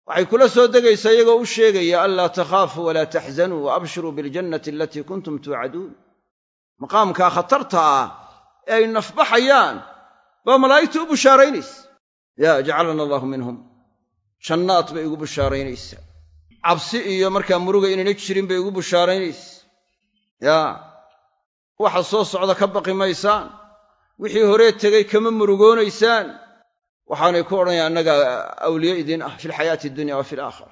Waxay kula soo degaysaa iyagoo u sheegaya anlaa takhaafuu walaa taxzanuu wa abshiruu biljannati alatii kuntum tuucaduun maqaamkaa khatarta ah ee ay nafbaxayaan baa malaa'igta u bushaaraynaysa yaa jacalana allaahu minhum. Jannaad bay igu bushaaraynaysaa cabsi iyo markaa muruga inayna jirin bay igu bushaaraynaysa yaa waxa soo socda ka baqi maysaan. Wixii horee tegey kama murugoonaysaan waxaanay ku odhanaya annaga awliye idin ah fi lxayaati addunya wa fi alaakhira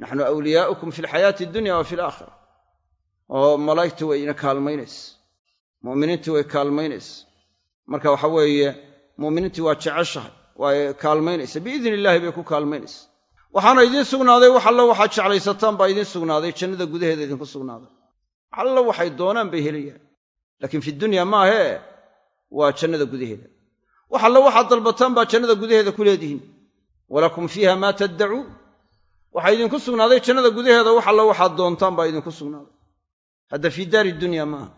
naxnu awliyaa'ukum fi lxayaati addunya wa fi alaakhira oo malaa'igtu way ina kaalmaynaysa mu'miniintii way kaalmaynaysa marka waxa weeye mu'miniintii waa jeceshahay waa kaalmaynaysa biidni illaahi bay ku kaalmaynaysa waxaana idiin sugnaaday wax allo waxaad jeclaysataan baa idiin sugnaaday jannada gudaheeda idinku sugnaaday. Allo waxay doonaan bay helayaan. Laakiin fi dunya maahee waa jannada gudaheeda. Wax allo waxaad dalbataan baa jannada gudaheeda ku leedihiin. Walakum fiiha maa taddacuun. Waxaa idinku sugnaaday jannada gudaheeda wax allo waxaad doontaan baa idinku sugnaaday. Hadda fii daari dunya maaha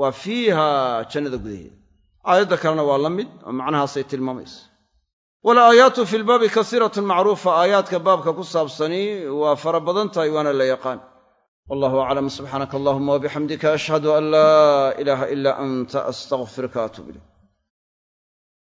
waa fiiha jannada gudaheeda aayadda kalena waa la mid oo macnahaasay tilmaamaysa. Walaaaayaatu fi lbaabi kasiiratun macruufa. Aayaadka baabka ku saabsani waa fara badan tahay waana la yaqaan. Wallahu aclam subxaanaka allahuma wabixamdika ashhadu an laa ilaaha ilaa anta astaqfiruka atuub ilayk